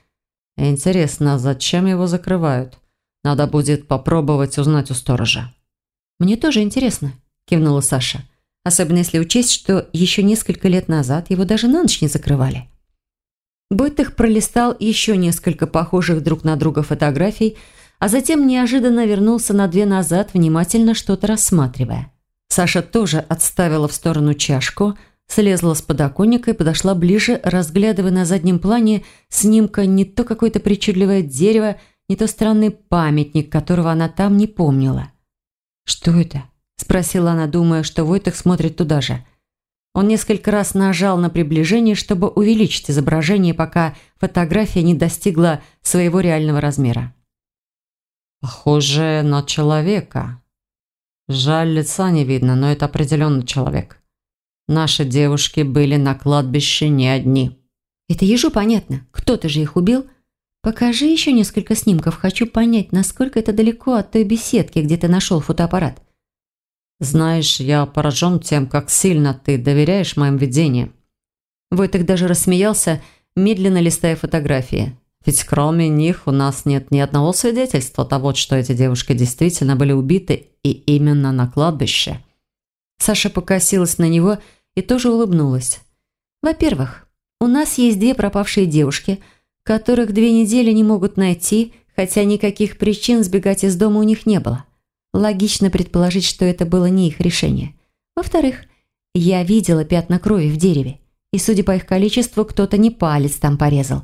Интересно, зачем его закрывают? Надо будет попробовать узнать у сторожа. «Мне тоже интересно», – кивнула Саша. «Особенно если учесть, что еще несколько лет назад его даже на ночь не закрывали». Бойтых пролистал еще несколько похожих друг на друга фотографий, а затем неожиданно вернулся на две назад, внимательно что-то рассматривая. Саша тоже отставила в сторону чашку – Слезла с подоконника и подошла ближе, разглядывая на заднем плане снимка не то какое-то причудливое дерево, не то странный памятник, которого она там не помнила. «Что это?» – спросила она, думая, что Войтых смотрит туда же. Он несколько раз нажал на приближение, чтобы увеличить изображение, пока фотография не достигла своего реального размера. «Похоже на человека. Жаль, лица не видно, но это определенно человек». Наши девушки были на кладбище не одни. Это ежу понятно. Кто-то же их убил. Покажи еще несколько снимков. Хочу понять, насколько это далеко от той беседки, где ты нашел фотоаппарат. Знаешь, я поражен тем, как сильно ты доверяешь моим видениям. Войтых даже рассмеялся, медленно листая фотографии. Ведь кроме них у нас нет ни одного свидетельства того, что эти девушки действительно были убиты и именно на кладбище. Саша покосилась на него и тоже улыбнулась. «Во-первых, у нас есть две пропавшие девушки, которых две недели не могут найти, хотя никаких причин сбегать из дома у них не было. Логично предположить, что это было не их решение. Во-вторых, я видела пятна крови в дереве, и, судя по их количеству, кто-то не палец там порезал.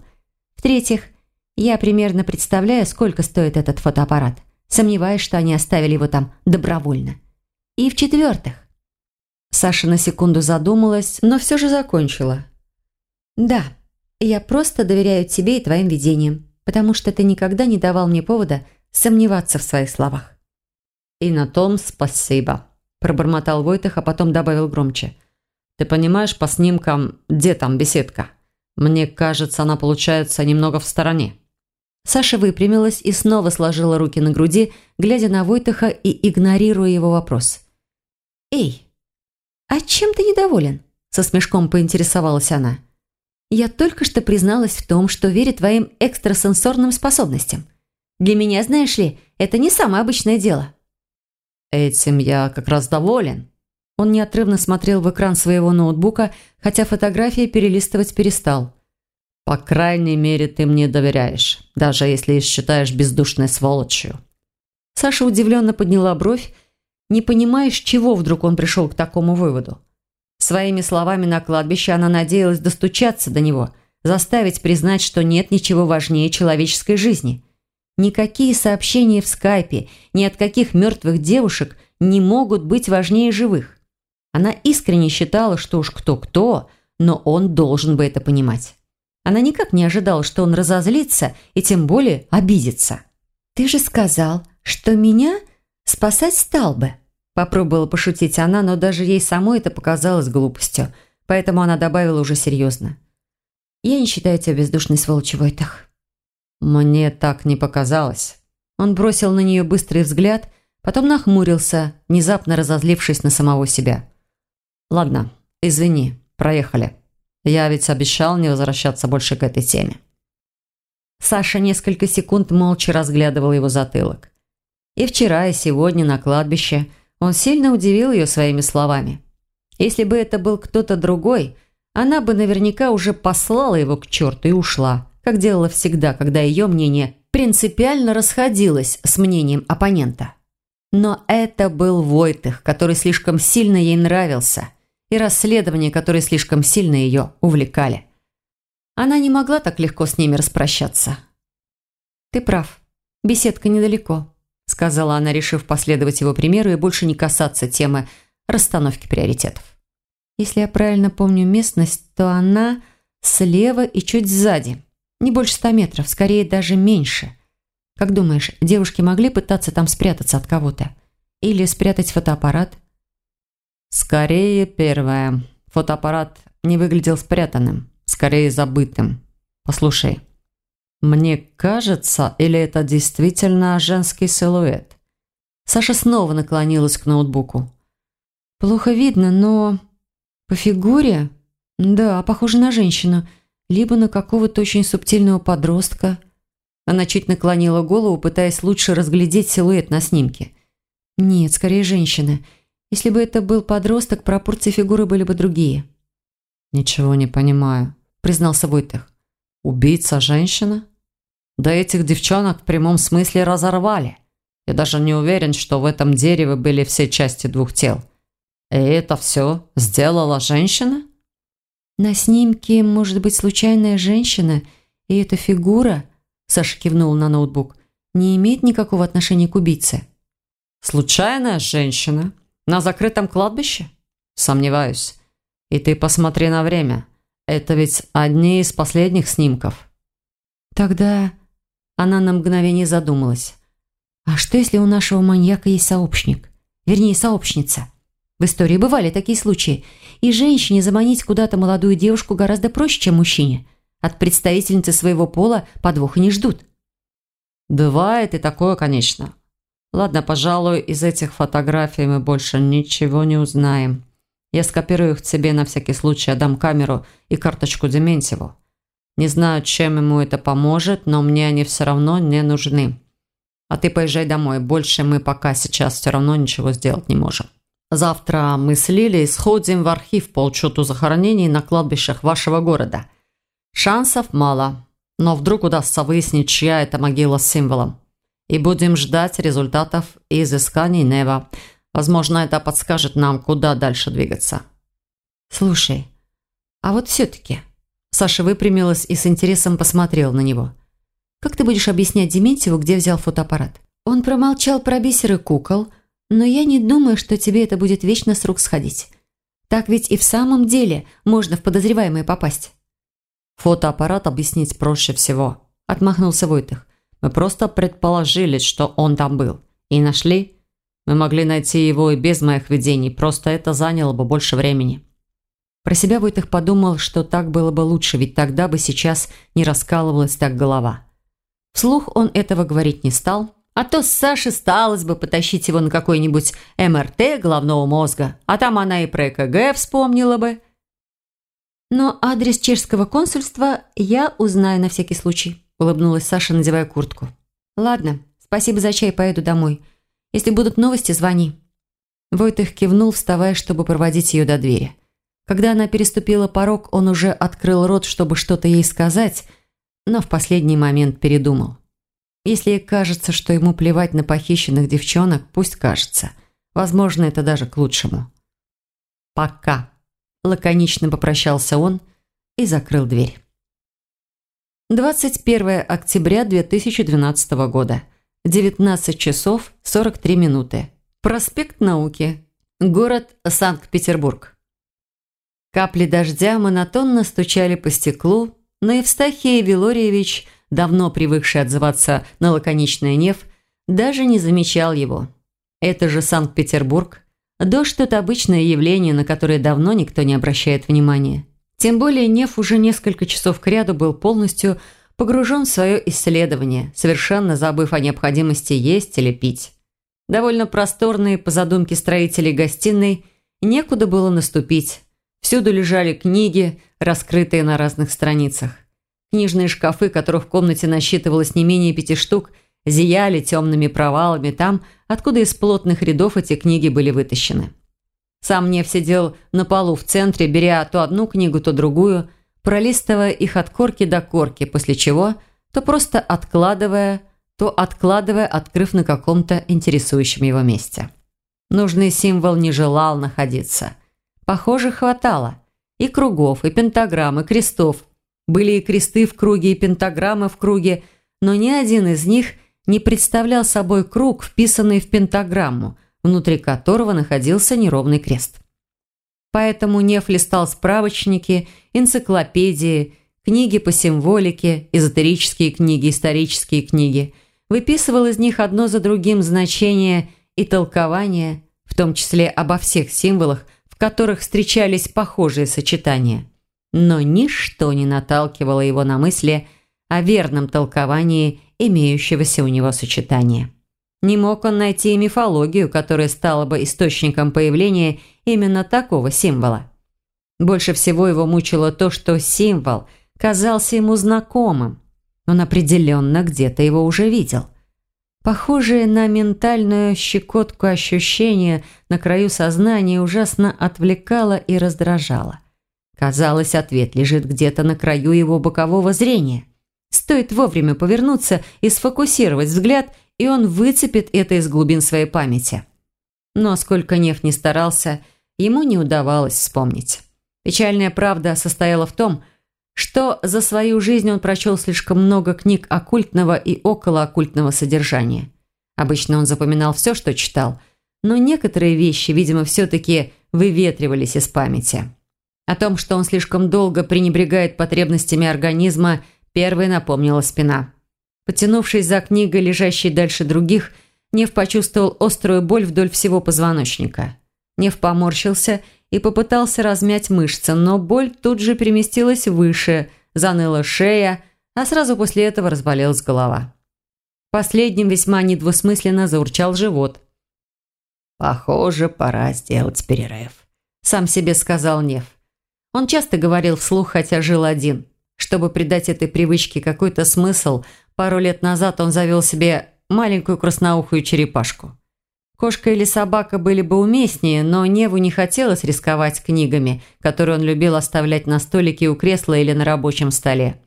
В-третьих, я примерно представляю, сколько стоит этот фотоаппарат. Сомневаюсь, что они оставили его там добровольно. И в-четвертых, Саша на секунду задумалась, но все же закончила. «Да, я просто доверяю тебе и твоим видениям. потому что ты никогда не давал мне повода сомневаться в своих словах». «И на том спасибо», – пробормотал Войтых, а потом добавил громче. «Ты понимаешь по снимкам, где там беседка? Мне кажется, она получается немного в стороне». Саша выпрямилась и снова сложила руки на груди, глядя на Войтаха и игнорируя его вопрос. «Эй, а чем ты недоволен?» Со смешком поинтересовалась она. «Я только что призналась в том, что верю твоим экстрасенсорным способностям. Для меня, знаешь ли, это не самое обычное дело». «Этим я как раз доволен». Он неотрывно смотрел в экран своего ноутбука, хотя фотографии перелистывать перестал. «По крайней мере, ты мне доверяешь, даже если считаешь бездушной сволочью». Саша удивленно подняла бровь, не понимая, с чего вдруг он пришел к такому выводу. Своими словами на кладбище она надеялась достучаться до него, заставить признать, что нет ничего важнее человеческой жизни. Никакие сообщения в скайпе ни от каких мертвых девушек не могут быть важнее живых. Она искренне считала, что уж кто-кто, но он должен бы это понимать. Она никак не ожидала, что он разозлится и тем более обидится. «Ты же сказал, что меня спасать стал бы», попробовала пошутить она, но даже ей самой это показалось глупостью, поэтому она добавила уже серьезно. «Я не считаю тебя бездушной сволочью, Войтах». «Мне так не показалось». Он бросил на нее быстрый взгляд, потом нахмурился, внезапно разозлившись на самого себя. «Ладно, извини, проехали». Я ведь обещал не возвращаться больше к этой теме. Саша несколько секунд молча разглядывал его затылок. И вчера, и сегодня на кладбище он сильно удивил ее своими словами. Если бы это был кто-то другой, она бы наверняка уже послала его к черту и ушла, как делала всегда, когда ее мнение принципиально расходилось с мнением оппонента. Но это был Войтых, который слишком сильно ей нравился – и расследования, которые слишком сильно ее увлекали. Она не могла так легко с ними распрощаться. «Ты прав. Беседка недалеко», — сказала она, решив последовать его примеру и больше не касаться темы расстановки приоритетов. «Если я правильно помню местность, то она слева и чуть сзади. Не больше ста метров, скорее даже меньше. Как думаешь, девушки могли пытаться там спрятаться от кого-то? Или спрятать фотоаппарат? Скорее первое. Фотоаппарат не выглядел спрятанным, скорее забытым. Послушай, мне кажется, или это действительно женский силуэт? Саша снова наклонилась к ноутбуку. Плохо видно, но по фигуре, да, похоже на женщину, либо на какого-то очень субтильного подростка. Она чуть наклонила голову, пытаясь лучше разглядеть силуэт на снимке. Нет, скорее женщина. Если бы это был подросток, пропорции фигуры были бы другие. «Ничего не понимаю», – признался Войтых. «Убийца женщина? Да этих девчонок в прямом смысле разорвали. Я даже не уверен, что в этом дереве были все части двух тел. И это все сделала женщина?» «На снимке может быть случайная женщина, и эта фигура, – Саша кивнул на ноутбук, – не имеет никакого отношения к убийце». «Случайная женщина?» На закрытом кладбище? Сомневаюсь. И ты посмотри на время. Это ведь одни из последних снимков. Тогда она на мгновение задумалась. А что, если у нашего маньяка есть сообщник? Вернее, сообщница. В истории бывали такие случаи. И женщине заманить куда-то молодую девушку гораздо проще, чем мужчине. От представительницы своего пола подвоха не ждут. Бывает и такое, конечно. Ладно, пожалуй, из этих фотографий мы больше ничего не узнаем. Я скопирую их тебе на всякий случай, отдам камеру и карточку Дементьеву. Не знаю, чем ему это поможет, но мне они все равно не нужны. А ты поезжай домой. Больше мы пока сейчас все равно ничего сделать не можем. Завтра мы с Лилией сходим в архив по учету захоронений на кладбищах вашего города. Шансов мало, но вдруг удастся выяснить, чья это могила с символом и будем ждать результатов изысканий Нева. Возможно, это подскажет нам, куда дальше двигаться». «Слушай, а вот все-таки...» Саша выпрямилась и с интересом посмотрела на него. «Как ты будешь объяснять Дементьеву, где взял фотоаппарат? Он промолчал про бисеры кукол, но я не думаю, что тебе это будет вечно с рук сходить. Так ведь и в самом деле можно в подозреваемые попасть». «Фотоаппарат объяснить проще всего», – отмахнулся Войтых. «Мы просто предположили, что он там был. И нашли. Мы могли найти его и без моих видений, просто это заняло бы больше времени». Про себя Войтых подумал, что так было бы лучше, ведь тогда бы сейчас не раскалывалась так голова. Вслух он этого говорить не стал, а то Саше сталось бы потащить его на какой-нибудь МРТ головного мозга, а там она и про ЭКГ вспомнила бы. «Но адрес чешского консульства я узнаю на всякий случай», улыбнулась Саша, надевая куртку. «Ладно, спасибо за чай, поеду домой. Если будут новости, звони». Войтых кивнул, вставая, чтобы проводить ее до двери. Когда она переступила порог, он уже открыл рот, чтобы что-то ей сказать, но в последний момент передумал. Если ей кажется, что ему плевать на похищенных девчонок, пусть кажется. Возможно, это даже к лучшему. «Пока», – лаконично попрощался он и закрыл дверь. 21 октября 2012 года. 19 часов 43 минуты. Проспект Науки. Город Санкт-Петербург. Капли дождя монотонно стучали по стеклу, но Евстахий Вилорьевич давно привыкший отзываться на лаконичное «неф», даже не замечал его. Это же Санкт-Петербург. Дождь – это обычное явление, на которое давно никто не обращает внимания. Тем более Неф уже несколько часов кряду был полностью погружен в свое исследование, совершенно забыв о необходимости есть или пить. Довольно просторные, по задумке строителей гостиной, некуда было наступить. Всюду лежали книги, раскрытые на разных страницах. Книжные шкафы, которых в комнате насчитывалось не менее пяти штук, зияли темными провалами там, откуда из плотных рядов эти книги были вытащены. Сам Нев сидел на полу в центре, беря то одну книгу, то другую, пролистывая их от корки до корки, после чего то просто откладывая, то откладывая, открыв на каком-то интересующем его месте. Нужный символ не желал находиться. Похоже, хватало. И кругов, и пентаграмм, и крестов – были и кресты в круге, и пентаграммы в круге, но ни один из них не представлял собой круг, вписанный в пентаграмму, внутри которого находился неровный крест. Поэтому Неф листал справочники, энциклопедии, книги по символике, эзотерические книги, исторические книги, выписывал из них одно за другим значения и толкования, в том числе обо всех символах, в которых встречались похожие сочетания – но ничто не наталкивало его на мысли о верном толковании имеющегося у него сочетания. Не мог он найти мифологию, которая стала бы источником появления именно такого символа. Больше всего его мучило то, что символ казался ему знакомым. Он определенно где-то его уже видел. Похожее на ментальную щекотку ощущение на краю сознания ужасно отвлекало и раздражало. Казалось, ответ лежит где-то на краю его бокового зрения. Стоит вовремя повернуться и сфокусировать взгляд, и он выцепит это из глубин своей памяти. Но сколько Нев не старался, ему не удавалось вспомнить. Печальная правда состояла в том, что за свою жизнь он прочел слишком много книг оккультного и околооккультного содержания. Обычно он запоминал все, что читал, но некоторые вещи, видимо, все-таки выветривались из памяти. О том, что он слишком долго пренебрегает потребностями организма, первой напомнила спина. Потянувшись за книгой, лежащей дальше других, Нев почувствовал острую боль вдоль всего позвоночника. Нев поморщился и попытался размять мышцы, но боль тут же переместилась выше, заныла шея, а сразу после этого разболелась голова. Последним весьма недвусмысленно заурчал живот. «Похоже, пора сделать перерыв», – сам себе сказал Нев. Он часто говорил вслух, хотя жил один. Чтобы придать этой привычке какой-то смысл, пару лет назад он завел себе маленькую красноухую черепашку. Кошка или собака были бы уместнее, но Неву не хотелось рисковать книгами, которые он любил оставлять на столике у кресла или на рабочем столе.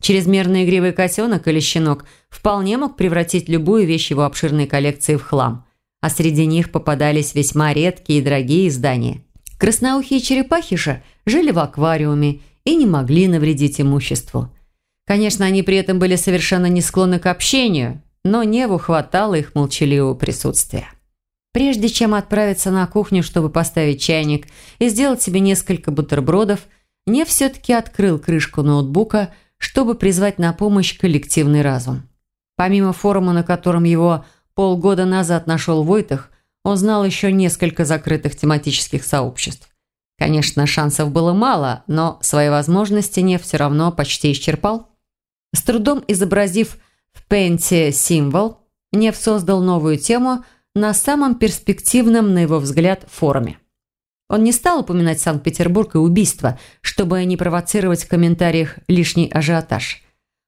Чрезмерно игривый котенок или щенок вполне мог превратить любую вещь его обширной коллекции в хлам, а среди них попадались весьма редкие и дорогие издания. Красноухие черепахи же – жили в аквариуме и не могли навредить имуществу. Конечно, они при этом были совершенно не склонны к общению, но Неву хватало их молчаливого присутствия. Прежде чем отправиться на кухню, чтобы поставить чайник и сделать себе несколько бутербродов, Нев все-таки открыл крышку ноутбука, чтобы призвать на помощь коллективный разум. Помимо форума, на котором его полгода назад нашел Войтах, он знал еще несколько закрытых тематических сообществ. Конечно, шансов было мало, но свои возможности Нев все равно почти исчерпал. С трудом изобразив в Пенте символ, Нев создал новую тему на самом перспективном, на его взгляд, форуме. Он не стал упоминать Санкт-Петербург и убийство, чтобы не провоцировать в комментариях лишний ажиотаж.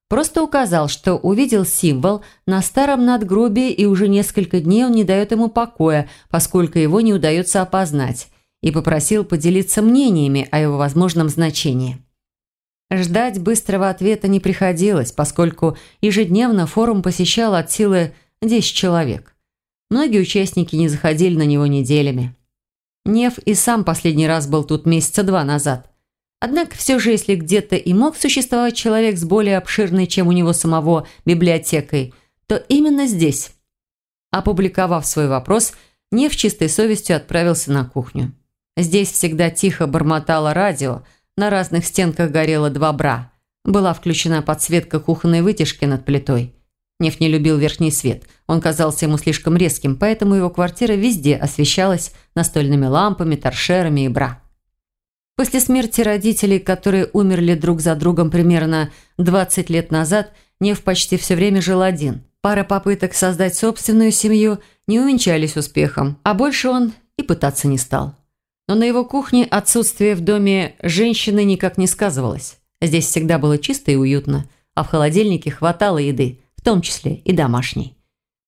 Просто указал, что увидел символ на старом надгробии и уже несколько дней он не дает ему покоя, поскольку его не удается опознать, и попросил поделиться мнениями о его возможном значении. Ждать быстрого ответа не приходилось, поскольку ежедневно форум посещал от силы 10 человек. Многие участники не заходили на него неделями. Нев и сам последний раз был тут месяца два назад. Однако все же, если где-то и мог существовать человек с более обширной, чем у него самого, библиотекой, то именно здесь. Опубликовав свой вопрос, Нев чистой совестью отправился на кухню. Здесь всегда тихо бормотало радио, на разных стенках горело два бра. Была включена подсветка кухонной вытяжки над плитой. Нев не любил верхний свет. Он казался ему слишком резким, поэтому его квартира везде освещалась настольными лампами, торшерами и бра. После смерти родителей, которые умерли друг за другом примерно 20 лет назад, Нев почти все время жил один. Пара попыток создать собственную семью не увенчались успехом, а больше он и пытаться не стал. Но на его кухне отсутствие в доме женщины никак не сказывалось. Здесь всегда было чисто и уютно, а в холодильнике хватало еды – том числе и домашний.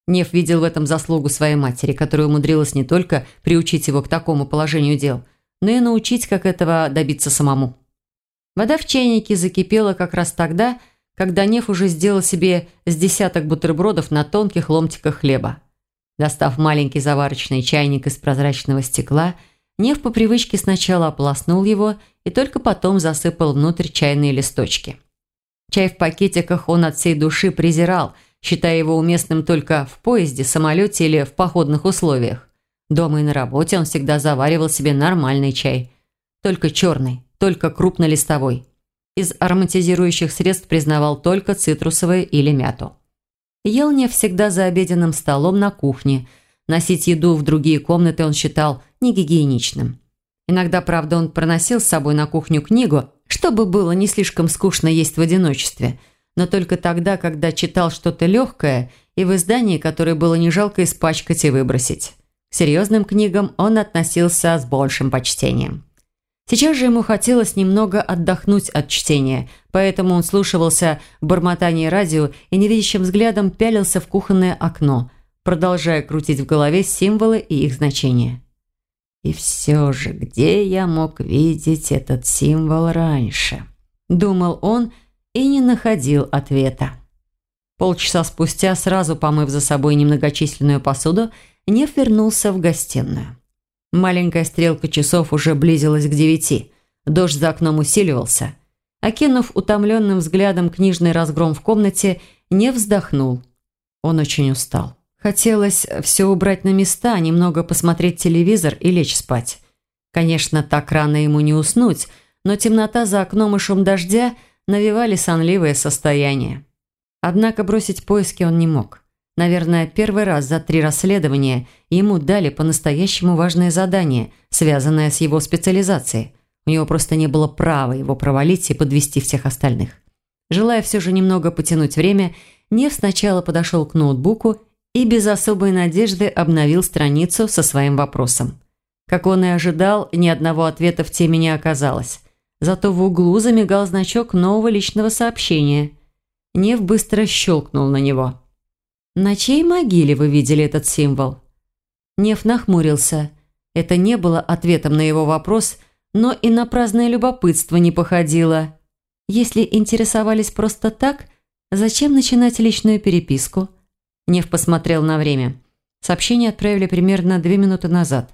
Нев видел в этом заслугу своей матери, которая умудрилась не только приучить его к такому положению дел, но и научить, как этого добиться самому. Вода в чайнике закипела как раз тогда, когда Нев уже сделал себе с десяток бутербродов на тонких ломтиках хлеба. Достав маленький заварочный чайник из прозрачного стекла, Нев по привычке сначала ополоснул его и только потом засыпал внутрь чайные листочки. Чай в пакетиках он от всей души презирал, считая его уместным только в поезде, самолете или в походных условиях. Дома и на работе он всегда заваривал себе нормальный чай. Только черный, только крупнолистовой. Из ароматизирующих средств признавал только цитрусовые или мяту. Ел не всегда за обеденным столом на кухне. Носить еду в другие комнаты он считал негигиеничным. Иногда, правда, он проносил с собой на кухню книгу, чтобы было не слишком скучно есть в одиночестве, но только тогда, когда читал что-то легкое и в издании, которое было не жалко испачкать и выбросить. К серьезным книгам он относился с большим почтением. Сейчас же ему хотелось немного отдохнуть от чтения, поэтому он слушался бормотание радио и невидящим взглядом пялился в кухонное окно, продолжая крутить в голове символы и их значения. И все же, где я мог видеть этот символ раньше? Думал он и не находил ответа. Полчаса спустя, сразу помыв за собой немногочисленную посуду, Нев вернулся в гостиную. Маленькая стрелка часов уже близилась к девяти. Дождь за окном усиливался. Окинув утомленным взглядом книжный разгром в комнате, не вздохнул. Он очень устал. Хотелось все убрать на места, немного посмотреть телевизор и лечь спать. Конечно, так рано ему не уснуть, но темнота за окном и шум дождя навевали сонливое состояние. Однако бросить поиски он не мог. Наверное, первый раз за три расследования ему дали по-настоящему важное задание, связанное с его специализацией. У него просто не было права его провалить и подвести всех остальных. Желая все же немного потянуть время, Нев сначала подошел к ноутбуку и без особой надежды обновил страницу со своим вопросом. Как он и ожидал, ни одного ответа в теме не оказалось. Зато в углу замигал значок нового личного сообщения. Нев быстро щелкнул на него. «На чьей могиле вы видели этот символ?» Нев нахмурился. Это не было ответом на его вопрос, но и на праздное любопытство не походило. Если интересовались просто так, зачем начинать личную переписку? Нев посмотрел на время. Сообщение отправили примерно две минуты назад.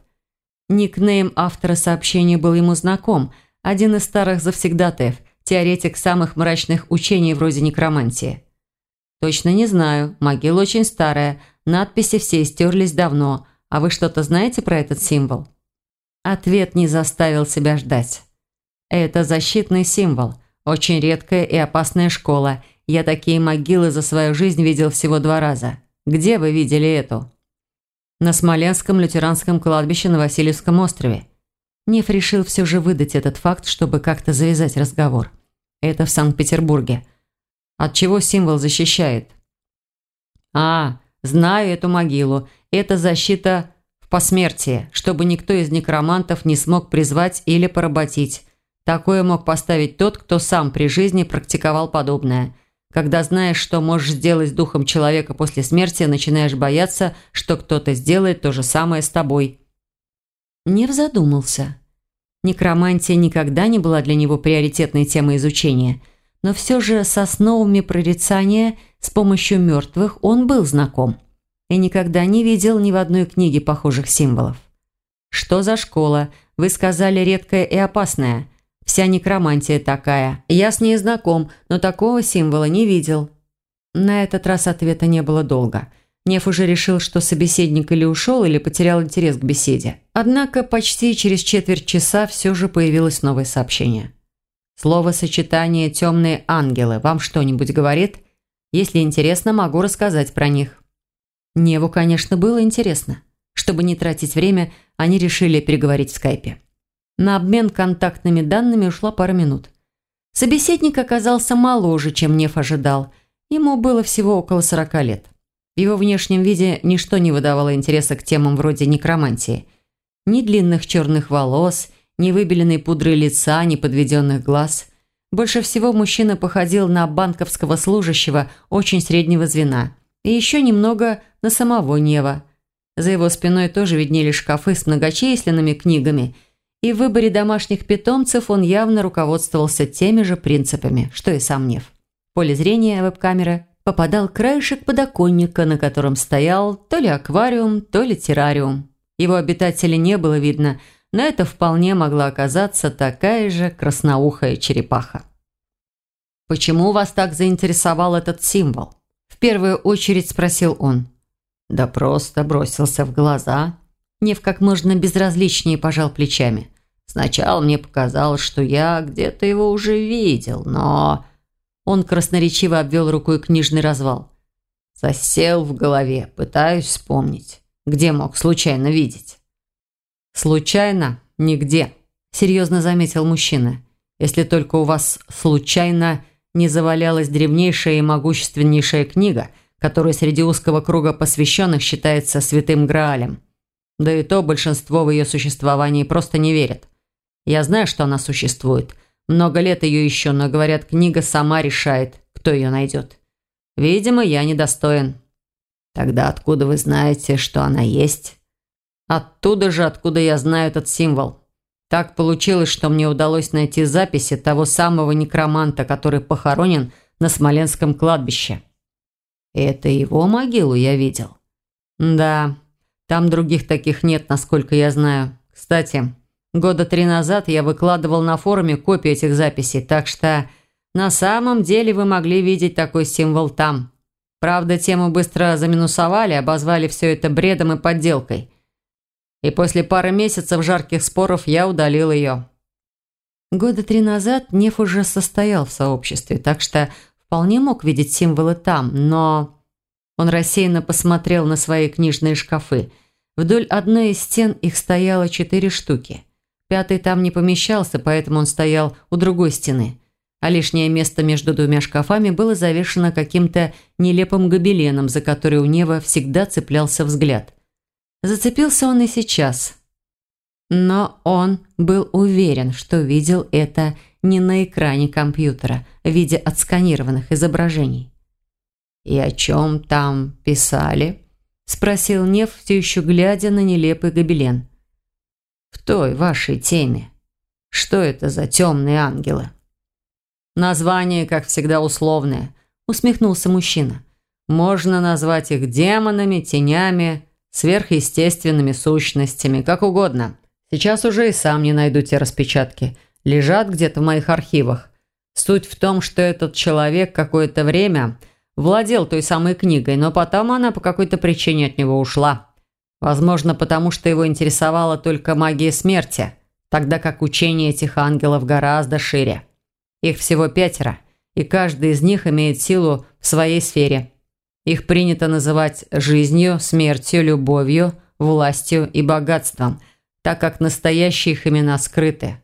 Никнейм автора сообщения был ему знаком. Один из старых завсегдатаев, теоретик самых мрачных учений вроде некромантии. «Точно не знаю. Могила очень старая. Надписи все стерлись давно. А вы что-то знаете про этот символ?» Ответ не заставил себя ждать. Это защитный символ. Очень редкая и опасная школа. Я такие могилы за свою жизнь видел всего два раза. Где вы видели эту?» «На Смоленском лютеранском кладбище на Васильевском острове». Неф решил все же выдать этот факт, чтобы как-то завязать разговор. «Это в Санкт-Петербурге. От чего символ защищает?» «А, знаю эту могилу. Это защита в посмертии, чтобы никто из некромантов не смог призвать или поработить. Такое мог поставить тот, кто сам при жизни практиковал подобное. Когда знаешь, что можешь сделать с духом человека после смерти, начинаешь бояться, что кто-то сделает то же самое с тобой. Нев задумался. Некромантия никогда не была для него приоритетной темой изучения, но все же с основами прорицания с помощью мертвых он был знаком и никогда не видел ни в одной книге похожих символов. «Что за школа? Вы сказали редкая и опасная. Вся некромантия такая. Я с ней знаком, но такого символа не видел». На этот раз ответа не было долго. Неф уже решил, что собеседник или ушел, или потерял интерес к беседе. Однако почти через четверть часа все же появилось новое сообщение. Слово-сочетание «темные ангелы» вам что-нибудь говорит? Если интересно, могу рассказать про них. Неву, конечно, было интересно. Чтобы не тратить время, они решили переговорить в скайпе. На обмен контактными данными ушла пара минут. Собеседник оказался моложе, чем Неф ожидал. Ему было всего около 40 лет. В его внешнем виде ничто не выдавало интереса к темам вроде некромантии. Ни длинных черных волос, ни выбеленной пудры лица, ни подведенных глаз. Больше всего мужчина походил на банковского служащего очень среднего звена. И еще немного на самого Нева. За его спиной тоже виднелись шкафы с многочисленными книгами – и в выборе домашних питомцев он явно руководствовался теми же принципами, что и сам Нев. Поле зрения веб-камеры попадал краешек подоконника, на котором стоял то ли аквариум, то ли террариум. Его обитателей не было видно, но это вполне могла оказаться такая же красноухая черепаха. «Почему вас так заинтересовал этот символ?» В первую очередь спросил он. «Да просто бросился в глаза». Нев как можно безразличнее пожал плечами. Сначала мне показалось, что я где-то его уже видел, но...» Он красноречиво обвел рукой книжный развал. Засел в голове, пытаюсь вспомнить, где мог случайно видеть. «Случайно? Нигде», – серьезно заметил мужчина. «Если только у вас случайно не завалялась древнейшая и могущественнейшая книга, которая среди узкого круга посвященных считается святым Граалем. Да и то большинство в ее существовании просто не верят. Я знаю, что она существует. Много лет ее еще, но, говорят, книга сама решает, кто ее найдет. Видимо, я недостоин. Тогда откуда вы знаете, что она есть? Оттуда же, откуда я знаю этот символ. Так получилось, что мне удалось найти записи того самого некроманта, который похоронен на Смоленском кладбище. Это его могилу я видел. Да, там других таких нет, насколько я знаю. Кстати, Года три назад я выкладывал на форуме копии этих записей, так что на самом деле вы могли видеть такой символ там. Правда, тему быстро заминусовали, обозвали все это бредом и подделкой. И после пары месяцев жарких споров я удалил ее. Года три назад Неф уже состоял в сообществе, так что вполне мог видеть символы там, но... Он рассеянно посмотрел на свои книжные шкафы. Вдоль одной из стен их стояло четыре штуки – Пятый там не помещался, поэтому он стоял у другой стены. А лишнее место между двумя шкафами было завешено каким-то нелепым гобеленом, за который у Нева всегда цеплялся взгляд. Зацепился он и сейчас. Но он был уверен, что видел это не на экране компьютера, в виде отсканированных изображений. «И о чем там писали?» – спросил Нев, все еще глядя на нелепый гобелен в той вашей теме. Что это за темные ангелы?» «Название, как всегда, условное», – усмехнулся мужчина. «Можно назвать их демонами, тенями, сверхъестественными сущностями, как угодно. Сейчас уже и сам не найду те распечатки. Лежат где-то в моих архивах. Суть в том, что этот человек какое-то время владел той самой книгой, но потом она по какой-то причине от него ушла. Возможно, потому что его интересовала только магия смерти, тогда как учение этих ангелов гораздо шире. Их всего пятеро, и каждый из них имеет силу в своей сфере. Их принято называть жизнью, смертью, любовью, властью и богатством, так как настоящие их имена скрыты.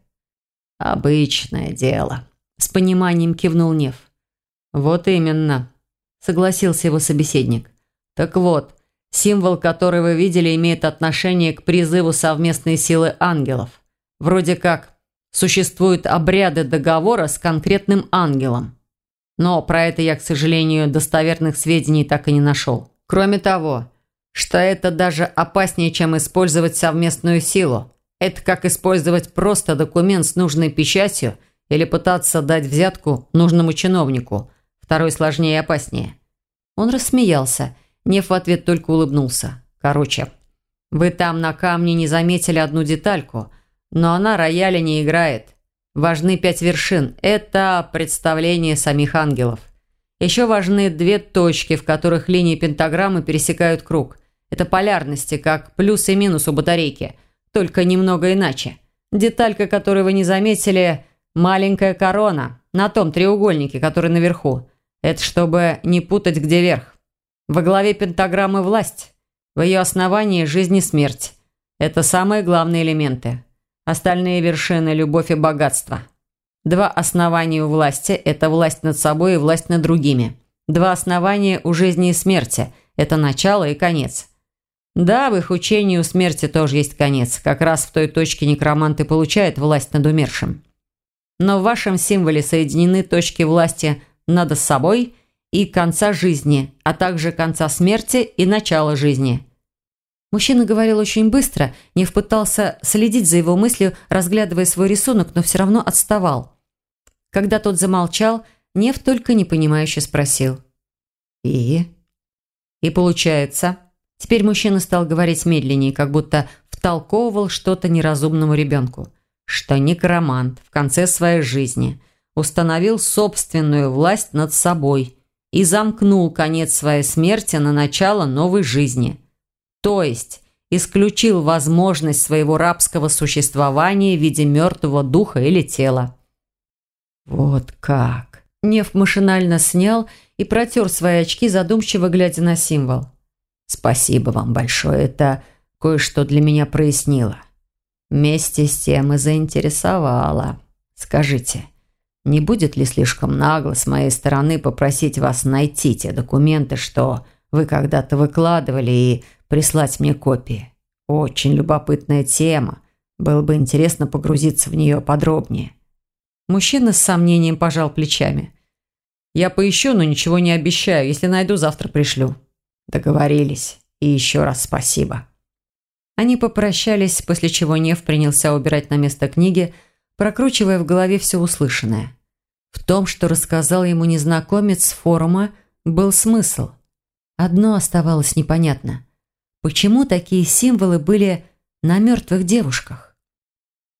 «Обычное дело», – с пониманием кивнул Нев. «Вот именно», – согласился его собеседник. «Так вот, символ, который вы видели, имеет отношение к призыву совместной силы ангелов. Вроде как существуют обряды договора с конкретным ангелом. Но про это я, к сожалению, достоверных сведений так и не нашел. Кроме того, что это даже опаснее, чем использовать совместную силу. Это как использовать просто документ с нужной печатью или пытаться дать взятку нужному чиновнику. Второй сложнее и опаснее. Он рассмеялся. Нев в ответ только улыбнулся. Короче, вы там на камне не заметили одну детальку, но она рояля не играет. Важны пять вершин. Это представление самих ангелов. Еще важны две точки, в которых линии пентаграммы пересекают круг. Это полярности, как плюс и минус у батарейки, только немного иначе. Деталька, которую вы не заметили, маленькая корона на том треугольнике, который наверху. Это чтобы не путать, где верх. Во главе пентаграммы власть. В ее основании жизнь и смерть. Это самые главные элементы. Остальные вершины – любовь и богатство. Два основания у власти – это власть над собой и власть над другими. Два основания у жизни и смерти – это начало и конец. Да, в их учении у смерти тоже есть конец. Как раз в той точке некроманты получают власть над умершим. Но в вашем символе соединены точки власти над собой и конца жизни, а также конца смерти и начала жизни. Мужчина говорил очень быстро, Нев пытался следить за его мыслью, разглядывая свой рисунок, но все равно отставал. Когда тот замолчал, Нев только непонимающе спросил. «И?» «И получается...» Теперь мужчина стал говорить медленнее, как будто втолковывал что-то неразумному ребенку. Что некромант в конце своей жизни установил собственную власть над собой и замкнул конец своей смерти на начало новой жизни. То есть исключил возможность своего рабского существования в виде мертвого духа или тела. Вот как. Нев машинально снял и протер свои очки, задумчиво глядя на символ. Спасибо вам большое, это кое-что для меня прояснило. Вместе с тем и заинтересовало. Скажите, не будет ли слишком нагло с моей стороны попросить вас найти те документы, что вы когда-то выкладывали, и прислать мне копии? Очень любопытная тема. Было бы интересно погрузиться в нее подробнее. Мужчина с сомнением пожал плечами. «Я поищу, но ничего не обещаю. Если найду, завтра пришлю». Договорились. И еще раз спасибо. Они попрощались, после чего Нев принялся убирать на место книги, прокручивая в голове все услышанное. В том, что рассказал ему незнакомец с форума, был смысл. Одно оставалось непонятно. Почему такие символы были на мертвых девушках?